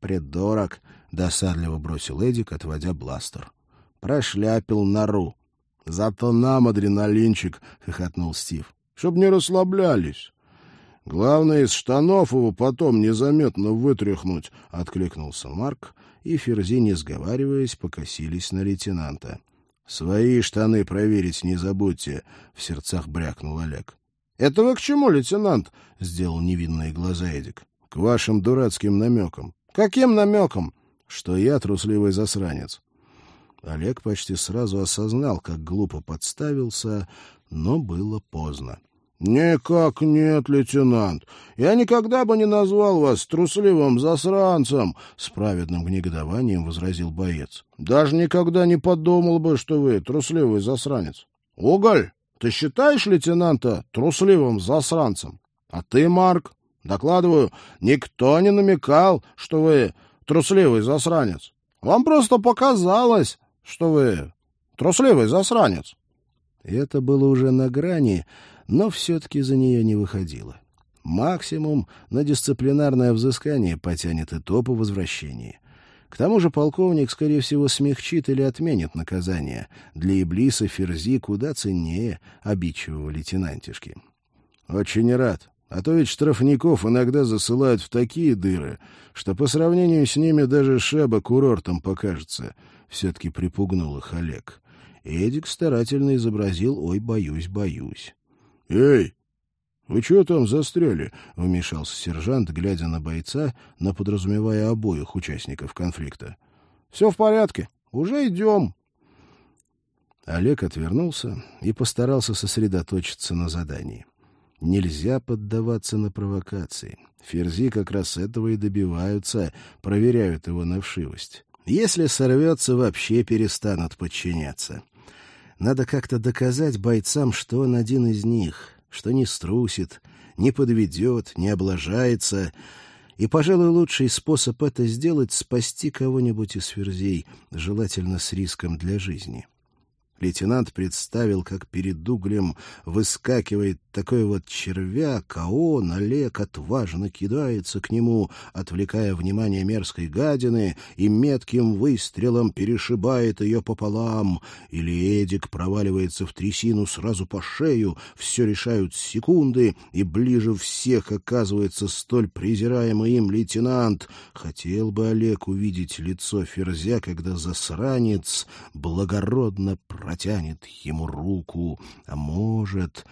Speaker 2: «Предорок!» — досадливо бросил Эдик, отводя бластер. «Прошляпил нору!» «Зато нам адреналинчик!» — хохотнул Стив. «Чтоб не расслаблялись!»
Speaker 1: Главное, из штанов его потом незаметно вытряхнуть, — откликнулся Марк, и Ферзи, не сговариваясь, покосились на лейтенанта. — Свои штаны проверить не забудьте, — в сердцах брякнул Олег. — Это вы к чему, лейтенант? — сделал невинные глаза Эдик. — К вашим дурацким намекам. — Каким намекам? — Что я трусливый засранец. Олег почти сразу осознал, как глупо подставился, но было поздно. «Никак нет, лейтенант. Я никогда бы не назвал вас трусливым засранцем», — с праведным негодованием возразил боец. «Даже никогда не подумал бы, что вы трусливый засранец. Уголь, ты считаешь лейтенанта трусливым засранцем? А ты, Марк, докладываю, никто не намекал, что вы трусливый засранец. Вам просто показалось, что вы трусливый засранец».
Speaker 2: Это было уже на грани, но все-таки за нее не выходило. Максимум на дисциплинарное взыскание потянет и то по возвращении. К тому же полковник, скорее всего, смягчит или отменит наказание. Для Иблиса Ферзи куда ценнее обидчивого лейтенантишки.
Speaker 1: «Очень рад. А то ведь штрафников иногда засылают в такие дыры, что по сравнению с ними даже Шеба курортом покажется», — все-таки припугнул их Олег. Эдик старательно изобразил «Ой, боюсь, боюсь». «Эй, вы чего там застряли?» — вмешался сержант, глядя на бойца, но подразумевая обоих участников конфликта. «Все в порядке. Уже идем».
Speaker 2: Олег отвернулся и постарался сосредоточиться на задании. Нельзя поддаваться на провокации. Ферзи как раз этого и добиваются, проверяют его на вшивость. Если сорвется, вообще перестанут подчиняться. Надо как-то доказать бойцам, что он один из них, что не струсит, не подведет, не облажается. И, пожалуй, лучший способ это сделать — спасти кого-нибудь из ферзей, желательно с риском для жизни. Лейтенант представил, как перед углем выскакивает такой вот червяк, а он, Олег, отважно кидается к нему, отвлекая внимание мерзкой гадины, и метким выстрелом перешибает ее пополам. Или Эдик проваливается в трясину сразу по шею, все решают секунды, и ближе всех оказывается столь презираемый им лейтенант. Хотел бы Олег увидеть лицо Ферзя, когда засранец благородно протянет ему руку, а может...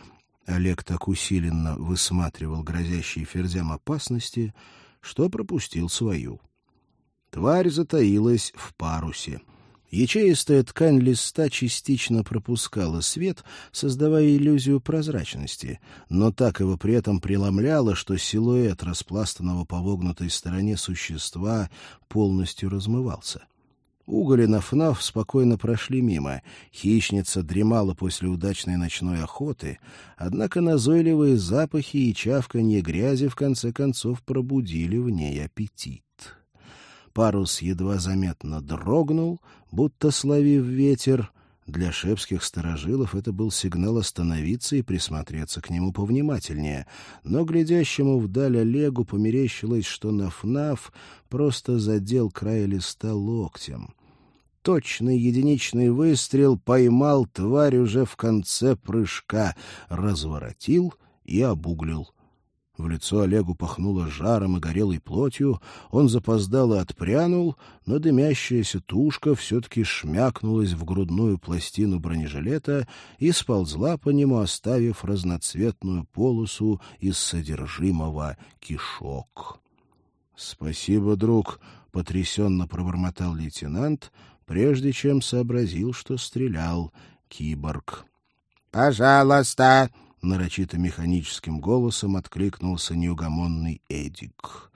Speaker 2: Олег так усиленно высматривал грозящие ферзям опасности, что пропустил свою. Тварь затаилась в парусе. Ячеистая ткань листа частично пропускала свет, создавая иллюзию прозрачности, но так его при этом преломляла, что силуэт распластанного по вогнутой стороне существа полностью размывался. — Уголь и Нафнаф спокойно прошли мимо. Хищница дремала после удачной ночной охоты, однако назойливые запахи и чавканье грязи в конце концов пробудили в ней аппетит. Парус едва заметно дрогнул, будто словив ветер, для шепских сторожилов это был сигнал остановиться и присмотреться к нему повнимательнее, но глядящему вдаль Олегу померещилось, что Нафнаф просто задел край листа локтем. Точный единичный выстрел поймал тварь уже в конце прыжка, разворотил и обуглил в лицо Олегу пахнуло жаром и горелой плотью, он запоздал и отпрянул, но дымящаяся тушка все-таки шмякнулась в грудную пластину бронежилета и сползла по нему, оставив разноцветную полосу из содержимого кишок. — Спасибо, друг, — потрясенно пробормотал лейтенант, прежде чем сообразил, что стрелял киборг. — Пожалуйста! Нарочито механическим голосом откликнулся неугомонный Эдик.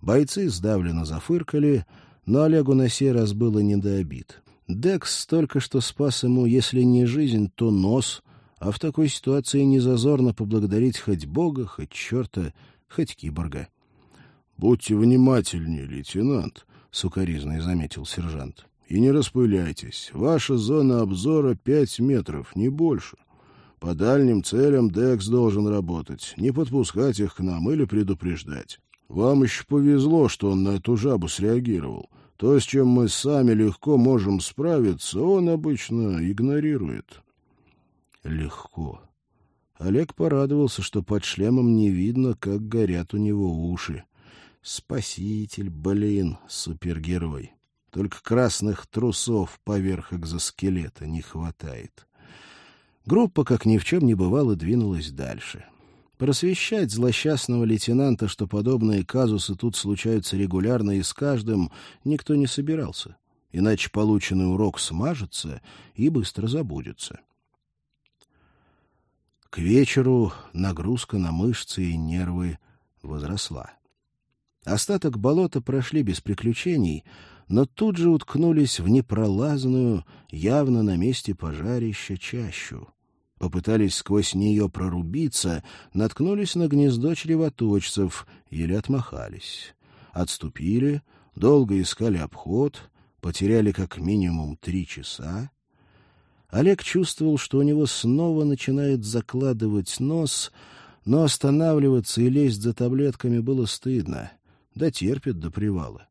Speaker 2: Бойцы сдавленно зафыркали, но Олегу на сей раз было не до обид. Декс только что спас ему, если не жизнь, то нос, а в такой ситуации не зазорно поблагодарить хоть бога, хоть черта, хоть киборга.
Speaker 1: — Будьте внимательнее, лейтенант, — сукоризный заметил сержант. — И не распыляйтесь. Ваша зона обзора пять метров, не больше. — по дальним целям Декс должен работать, не подпускать их к нам или предупреждать. Вам еще повезло, что он на эту жабу среагировал. То, с чем мы сами легко можем справиться, он обычно игнорирует.
Speaker 2: Легко.
Speaker 1: Олег порадовался, что под шлемом не видно, как горят у него уши. Спаситель, блин, супергерой. Только красных трусов поверх экзоскелета не хватает. Группа, как ни в чем не бывало, двинулась дальше. Просвещать злосчастного лейтенанта, что подобные казусы тут случаются регулярно и с каждым, никто не собирался. Иначе полученный урок смажется и быстро забудется. К вечеру нагрузка на мышцы и нервы возросла. Остаток болота прошли без приключений, но тут же уткнулись в непролазную, явно на месте пожарища, чащу. Попытались сквозь нее прорубиться, наткнулись на гнездо чревоточцев, еле отмахались. Отступили, долго искали обход, потеряли как минимум три часа. Олег чувствовал, что у него снова начинает закладывать нос, но останавливаться и лезть за таблетками было стыдно. Да терпит до привала.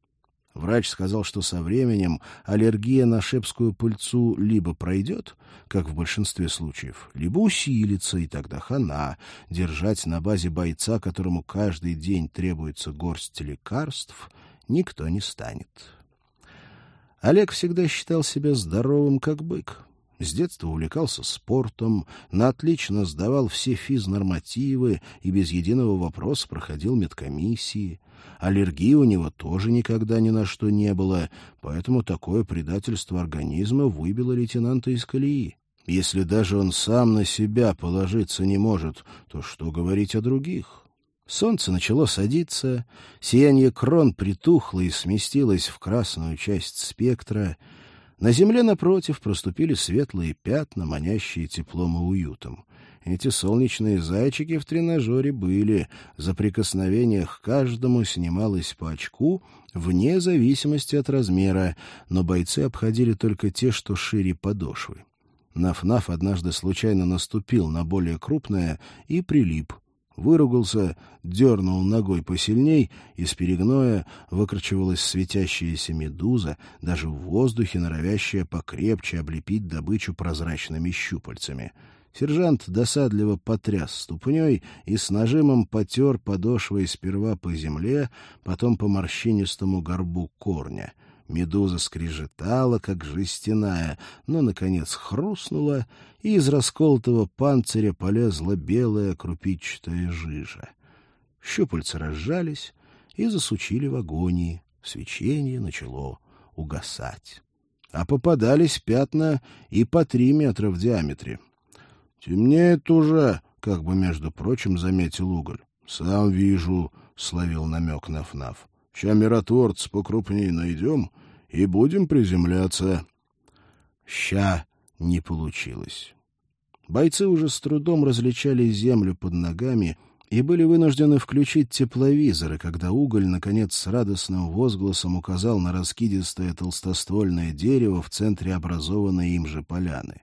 Speaker 1: Врач сказал, что со временем аллергия на шепскую пыльцу либо пройдет, как в большинстве случаев, либо усилится, и тогда хана. Держать на базе бойца, которому каждый день требуется горсть лекарств, никто не станет. Олег всегда считал себя здоровым, как бык. С детства увлекался спортом, на отлично сдавал все физнормативы и без единого вопроса проходил медкомиссии. Аллергии у него тоже никогда ни на что не было, поэтому такое предательство организма выбило лейтенанта из колеи. Если даже он сам на себя положиться не может, то что говорить о других? Солнце начало садиться, сияние крон притухло и сместилось в красную часть спектра — на земле напротив проступили светлые пятна, манящие теплом и уютом. Эти солнечные зайчики в тренажере были. За прикосновение к каждому снималось по очку, вне зависимости от размера, но бойцы обходили только те, что шире подошвы. Наф-Наф однажды случайно наступил на более крупное и прилип — выругался, дернул ногой посильней, из перегноя выкручивалась светящаяся медуза, даже в воздухе норовящая покрепче облепить добычу прозрачными щупальцами. Сержант досадливо потряс ступней и с нажимом потер подошвой сперва по земле, потом по морщинистому горбу корня — Медуза скрежетала, как жестяная, но, наконец, хрустнула, и из расколотого панциря полезла белая крупичатая жижа. Щупальца разжались и засучили в агонии. Свечение начало угасать. А попадались пятна и по три метра в диаметре. — Темнеет уже, — как бы, между прочим, заметил уголь. — Сам вижу, — словил намек Наф-Наф. — Ща миротворца покрупнее найдем, и будем приземляться. Ща не получилось. Бойцы уже с трудом различали землю под ногами и были вынуждены включить тепловизоры, когда уголь, наконец, с радостным возгласом указал на раскидистое толстоствольное дерево в центре образованной им же поляны.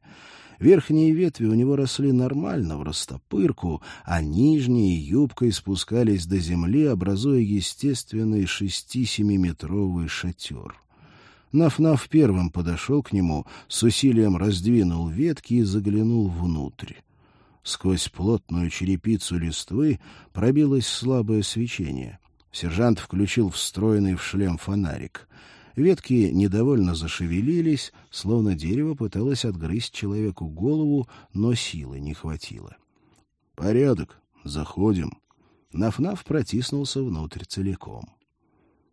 Speaker 1: Верхние ветви у него росли нормально, в растопырку, а нижние юбкой спускались до земли, образуя естественный шести-семиметровый шатер. Наф-Наф первым подошел к нему, с усилием раздвинул ветки и заглянул внутрь. Сквозь плотную черепицу листвы пробилось слабое свечение. Сержант включил встроенный в шлем фонарик. Ветки недовольно зашевелились, словно дерево пыталось отгрызть человеку голову, но силы не хватило. «Порядок. Заходим». Наф-Наф протиснулся внутрь целиком.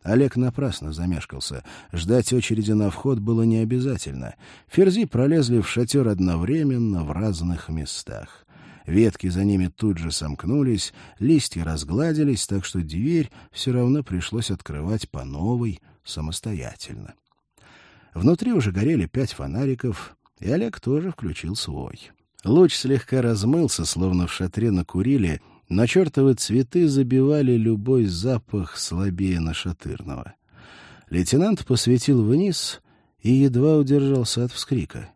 Speaker 1: Олег напрасно замешкался. Ждать очереди на вход было не обязательно. Ферзи пролезли в шатер одновременно в разных местах. Ветки за ними тут же сомкнулись, листья разгладились, так что дверь все равно пришлось открывать по новой, самостоятельно. Внутри уже горели пять фонариков, и Олег тоже включил свой. Луч слегка размылся, словно в шатре накурили — но чертовы цветы забивали любой запах слабее нашатырного. Лейтенант посветил вниз и едва удержался от вскрика.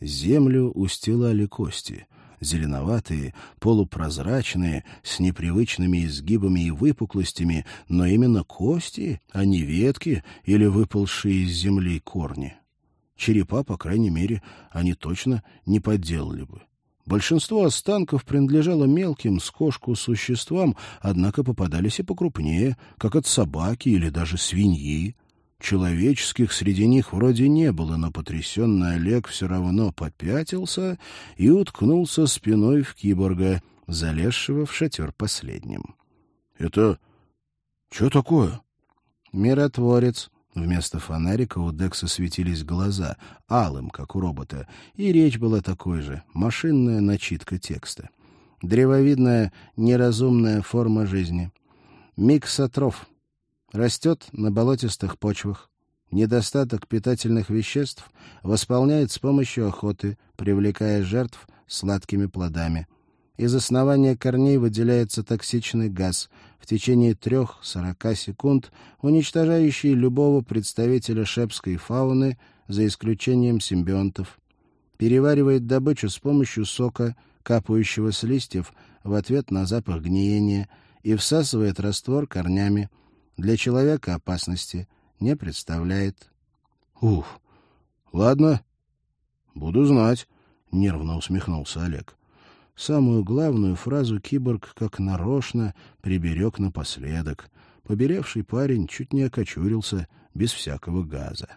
Speaker 1: Землю устилали кости, зеленоватые, полупрозрачные, с непривычными изгибами и выпуклостями, но именно кости, а не ветки или выползшие из земли корни. Черепа, по крайней мере, они точно не подделали бы.
Speaker 2: Большинство останков принадлежало мелким скошку существам, однако попадались и покрупнее, как от собаки или даже свиньи. Человеческих среди них вроде не было, но потрясенный Олег все равно попятился и уткнулся спиной в киборга, залезшего в шатер последним. — Это что такое? — Миротворец. Вместо фонарика у Декса светились глаза, алым, как у робота, и речь была такой же, машинная начитка текста. Древовидная, неразумная форма жизни. Миксотроф. Растет на болотистых почвах. Недостаток питательных веществ восполняет с помощью охоты, привлекая жертв сладкими плодами. Из основания корней выделяется токсичный газ, в течение трех-сорока секунд уничтожающий любого представителя шепской фауны, за исключением симбионтов. Переваривает добычу с помощью сока, капающего с листьев в ответ на запах гниения, и всасывает раствор корнями. Для человека опасности не представляет. — Ух, ладно, буду знать, — нервно усмехнулся Олег. Самую главную фразу киборг как нарочно приберег напоследок. Поберевший парень чуть не окочурился без всякого газа.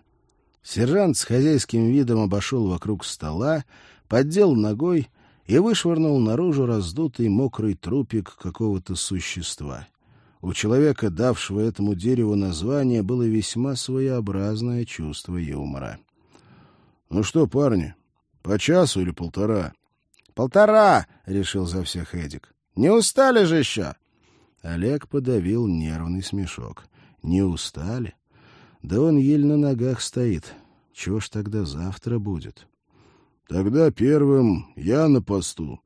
Speaker 2: Сержант с хозяйским видом обошел вокруг стола, поддел ногой и вышвырнул наружу раздутый мокрый трупик какого-то существа. У человека, давшего этому дереву название, было весьма своеобразное чувство юмора. — Ну что, парни, по часу или полтора?
Speaker 1: «Полтора!» — решил за всех Эдик. «Не устали же еще?»
Speaker 2: Олег подавил нервный смешок. «Не устали? Да он еле на ногах стоит. Чего ж тогда завтра будет?»
Speaker 1: «Тогда первым я на посту,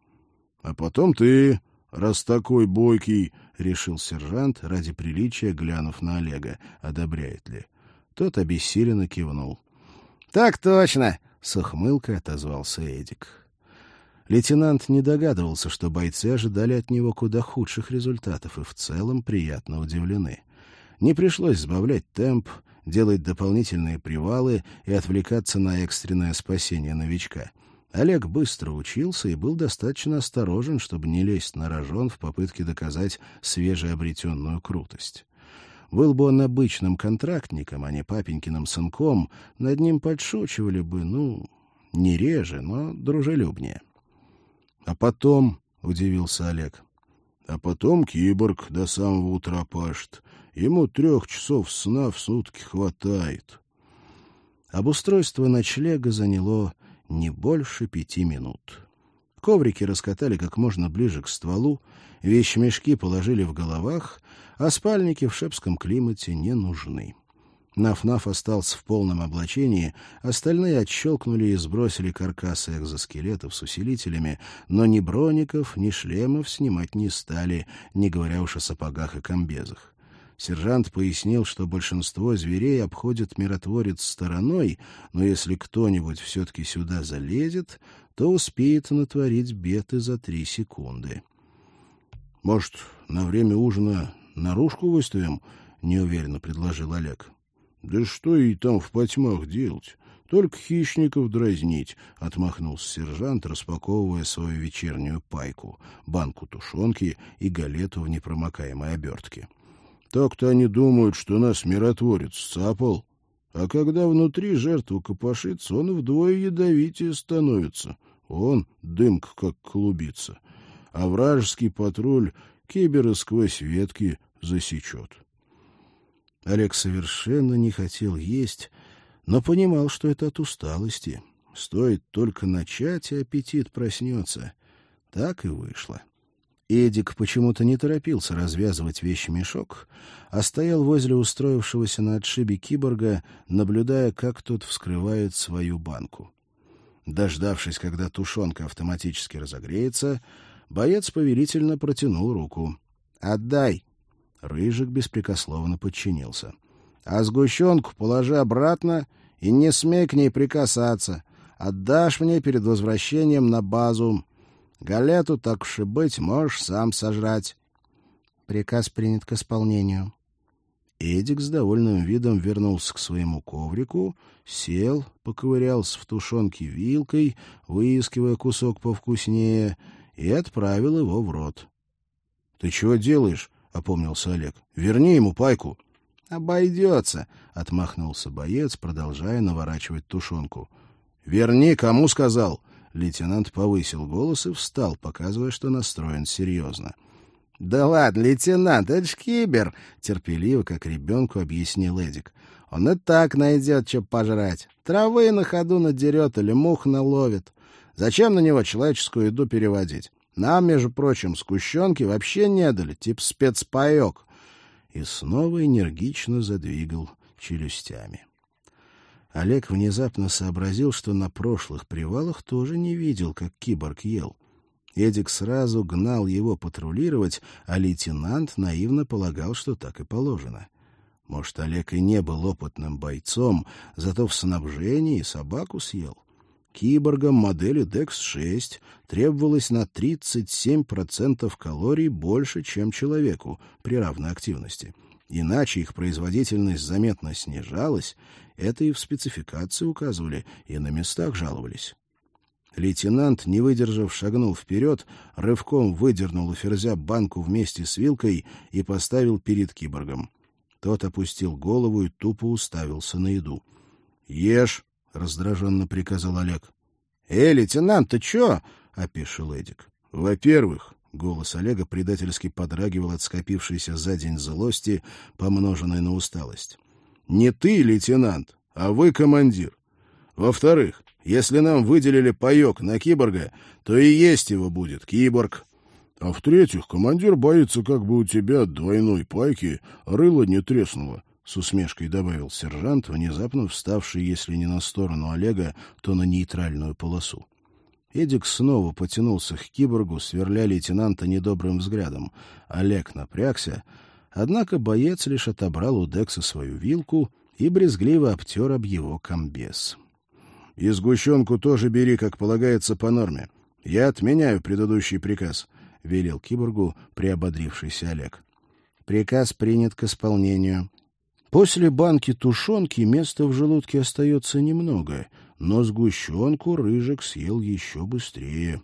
Speaker 1: а потом ты, раз такой бойкий», —
Speaker 2: решил сержант, ради приличия глянув на Олега, одобряет ли. Тот обессиленно кивнул.
Speaker 1: «Так точно!»
Speaker 2: — с ухмылкой отозвался Эдик. Лейтенант не догадывался, что бойцы ожидали от него куда худших результатов и в целом приятно удивлены. Не пришлось сбавлять темп, делать дополнительные привалы и отвлекаться на экстренное спасение новичка. Олег быстро учился и был достаточно осторожен, чтобы не лезть на рожон в попытке доказать свежеобретенную крутость. Был бы он обычным контрактником, а не папенькиным сынком, над ним подшучивали бы, ну, не реже, но дружелюбнее.
Speaker 1: — А потом, — удивился Олег, — а потом киборг до самого утра пашет. Ему трех часов сна в сутки хватает.
Speaker 2: Обустройство ночлега заняло не больше пяти минут. Коврики раскатали как можно ближе к стволу, вещмешки положили в головах, а спальники в шепском климате не нужны. Наф-Наф остался в полном облачении, остальные отщелкнули и сбросили каркасы экзоскелетов с усилителями, но ни броников, ни шлемов снимать не стали, не говоря уж о сапогах и комбезах. Сержант пояснил, что большинство зверей обходит миротворец стороной, но если кто-нибудь все-таки сюда залезет, то успеет натворить беды за три секунды.
Speaker 1: — Может, на время ужина наружку выставим? — неуверенно предложил Олег. Да что и там в потьмах делать? Только хищников дразнить, — отмахнулся сержант, распаковывая свою вечернюю пайку, банку тушенки и галету в непромокаемой обертке. Так-то они думают, что нас миротворец цапал. А когда внутри жертва копошится, он вдвое ядовитее становится. Он дымка как клубится. А вражеский патруль кибера сквозь ветки засечет.
Speaker 2: Олег совершенно не хотел есть, но понимал, что это от усталости. Стоит только начать, и аппетит проснется. Так и вышло. Эдик почему-то не торопился развязывать вещмешок, а стоял возле устроившегося на отшибе киборга, наблюдая, как тот вскрывает свою банку. Дождавшись, когда тушенка автоматически разогреется, боец повелительно протянул руку. «Отдай!» Рыжик беспрекословно подчинился. — А сгущенку положи обратно и не смей к ней прикасаться. Отдашь мне перед возвращением на базу. Галету, так уж и быть, можешь сам сожрать. Приказ принят к исполнению. Эдик с довольным видом вернулся к своему коврику, сел, поковырялся в тушенке вилкой, выискивая кусок повкуснее, и отправил его в рот. — Ты чего делаешь? — опомнился Олег. — Верни ему пайку. — Обойдется, — отмахнулся боец, продолжая наворачивать тушенку. — Верни, кому сказал? Лейтенант повысил голос и встал, показывая, что настроен серьезно. — Да ладно, лейтенант, это ж кибер! — терпеливо, как ребенку, объяснил Эдик. — Он и так найдет, что пожрать. Травы на ходу надерет или мух наловит. Зачем на него человеческую еду переводить? Нам, между прочим, сгущенки вообще не дали, тип спецпаек. И снова энергично задвигал челюстями. Олег внезапно сообразил, что на прошлых привалах тоже не видел, как киборг ел. Эдик сразу гнал его патрулировать, а лейтенант наивно полагал, что так и положено. Может, Олег и не был опытным бойцом, зато в снабжении собаку съел. Киборгам модели DEX-6 требовалось на 37% калорий больше, чем человеку при равной активности. Иначе их производительность заметно снижалась, это и в спецификации указывали, и на местах жаловались. Лейтенант, не выдержав, шагнул вперед, рывком выдернул у ферзя банку вместе с вилкой и поставил перед киборгом. Тот опустил голову и тупо уставился на еду. — Ешь! — раздраженно приказал Олег. — Эй, лейтенант, ты чё? — опешил Эдик. — Во-первых, — голос Олега предательски подрагивал от скопившейся за день злости, помноженной на усталость. — Не ты, лейтенант, а вы командир. Во-вторых, если нам выделили паёк на киборга, то и есть его будет киборг. А в-третьих, командир боится, как бы у тебя двойной пайки рыло не треснуло. — с усмешкой добавил сержант, внезапно вставший, если не на сторону Олега, то на нейтральную полосу. Эдик снова потянулся к киборгу, сверля лейтенанта недобрым взглядом. Олег напрягся, однако боец лишь отобрал у Декса свою вилку и брезгливо обтер об его комбез. — И сгущенку тоже бери, как полагается по норме. Я отменяю предыдущий приказ, — велел киборгу приободрившийся Олег. — Приказ принят к исполнению, После банки тушенки места в желудке остается немного, но сгущенку Рыжик съел еще быстрее.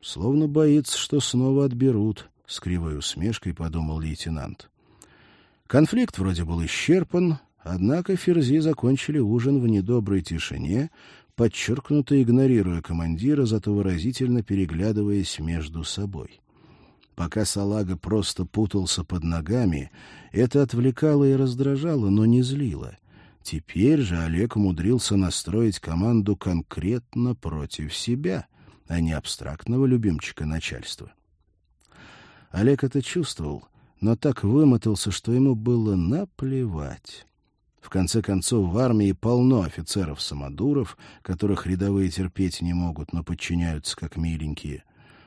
Speaker 2: Словно боится, что снова отберут, — с кривой усмешкой подумал лейтенант. Конфликт вроде был исчерпан, однако ферзи закончили ужин в недоброй тишине, подчеркнуто игнорируя командира, зато выразительно переглядываясь между собой. Пока салага просто путался под ногами, это отвлекало и раздражало, но не злило. Теперь же Олег умудрился настроить команду конкретно против себя, а не абстрактного любимчика начальства. Олег это чувствовал, но так вымотался, что ему было наплевать. В конце концов, в армии полно офицеров-самодуров, которых рядовые терпеть не могут, но подчиняются как миленькие.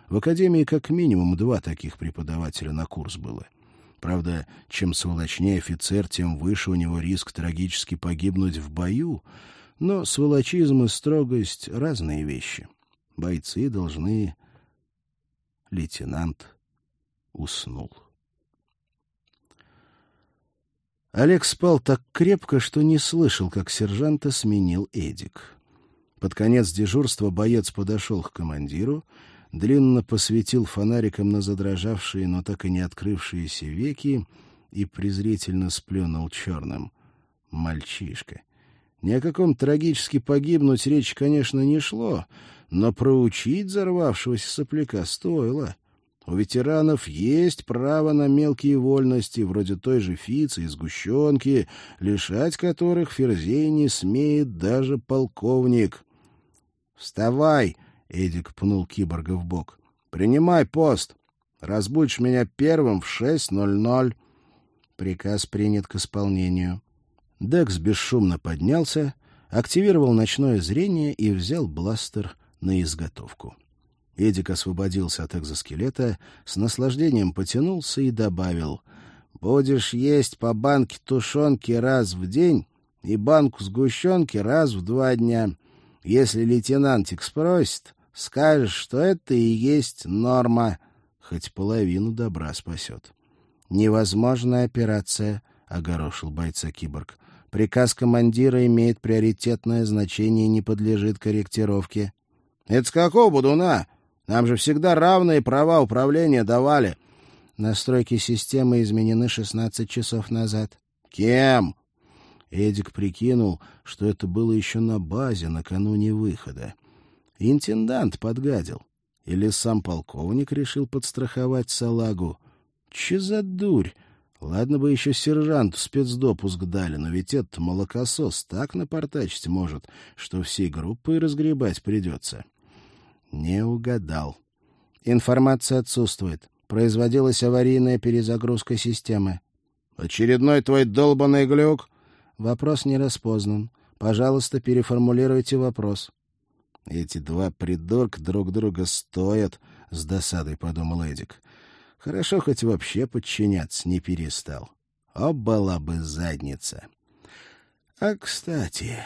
Speaker 2: В академии как минимум два таких преподавателя на курс было. Правда, чем сволочнее офицер, тем выше у него риск трагически погибнуть в бою, но сволочизм и строгость — разные вещи. Бойцы должны... Лейтенант уснул. Олег спал так крепко, что не слышал, как сержанта сменил Эдик. Под конец дежурства боец подошел к командиру длинно посветил фонариком на задрожавшие, но так и не открывшиеся веки и презрительно сплюнул черным. Мальчишка. Ни о каком трагически погибнуть речь, конечно, не шло, но проучить взорвавшегося сопляка стоило. У ветеранов есть право на мелкие вольности, вроде той же фицы и сгущенки, лишать которых ферзей не смеет даже полковник. «Вставай!» Эдик пнул киборга в бок. «Принимай пост. Разбудишь меня первым в шесть ноль ноль». Приказ принят к исполнению. Декс бесшумно поднялся, активировал ночное зрение и взял бластер на изготовку. Эдик освободился от экзоскелета, с наслаждением потянулся и добавил «Будешь есть по банке тушенки раз в день и банку сгущенки раз в два дня. Если лейтенантик спросит, Скажешь, что это и есть норма, хоть половину добра спасет. Невозможная операция, — огорошил бойца киборг. «Приказ командира имеет приоритетное значение и не подлежит корректировке».
Speaker 1: «Это с какого будуна? Нам же всегда равные права управления давали».
Speaker 2: Настройки системы изменены 16 часов назад.
Speaker 1: «Кем?»
Speaker 2: Эдик прикинул, что это было еще на базе накануне выхода. Интендант подгадил. Или сам полковник решил подстраховать салагу. Че за дурь? Ладно бы еще сержанту спецдопуск дали, но ведь этот молокосос так напортачить может, что всей группой разгребать придется. Не угадал. Информация отсутствует. Производилась аварийная перезагрузка системы.
Speaker 1: «Очередной твой долбанный глюк?»
Speaker 2: Вопрос не распознан. Пожалуйста, переформулируйте вопрос.
Speaker 1: Эти два придурка друг друга стоят, — с досадой подумал Эдик. Хорошо, хоть вообще подчиняться не перестал. О, была бы задница. А, кстати,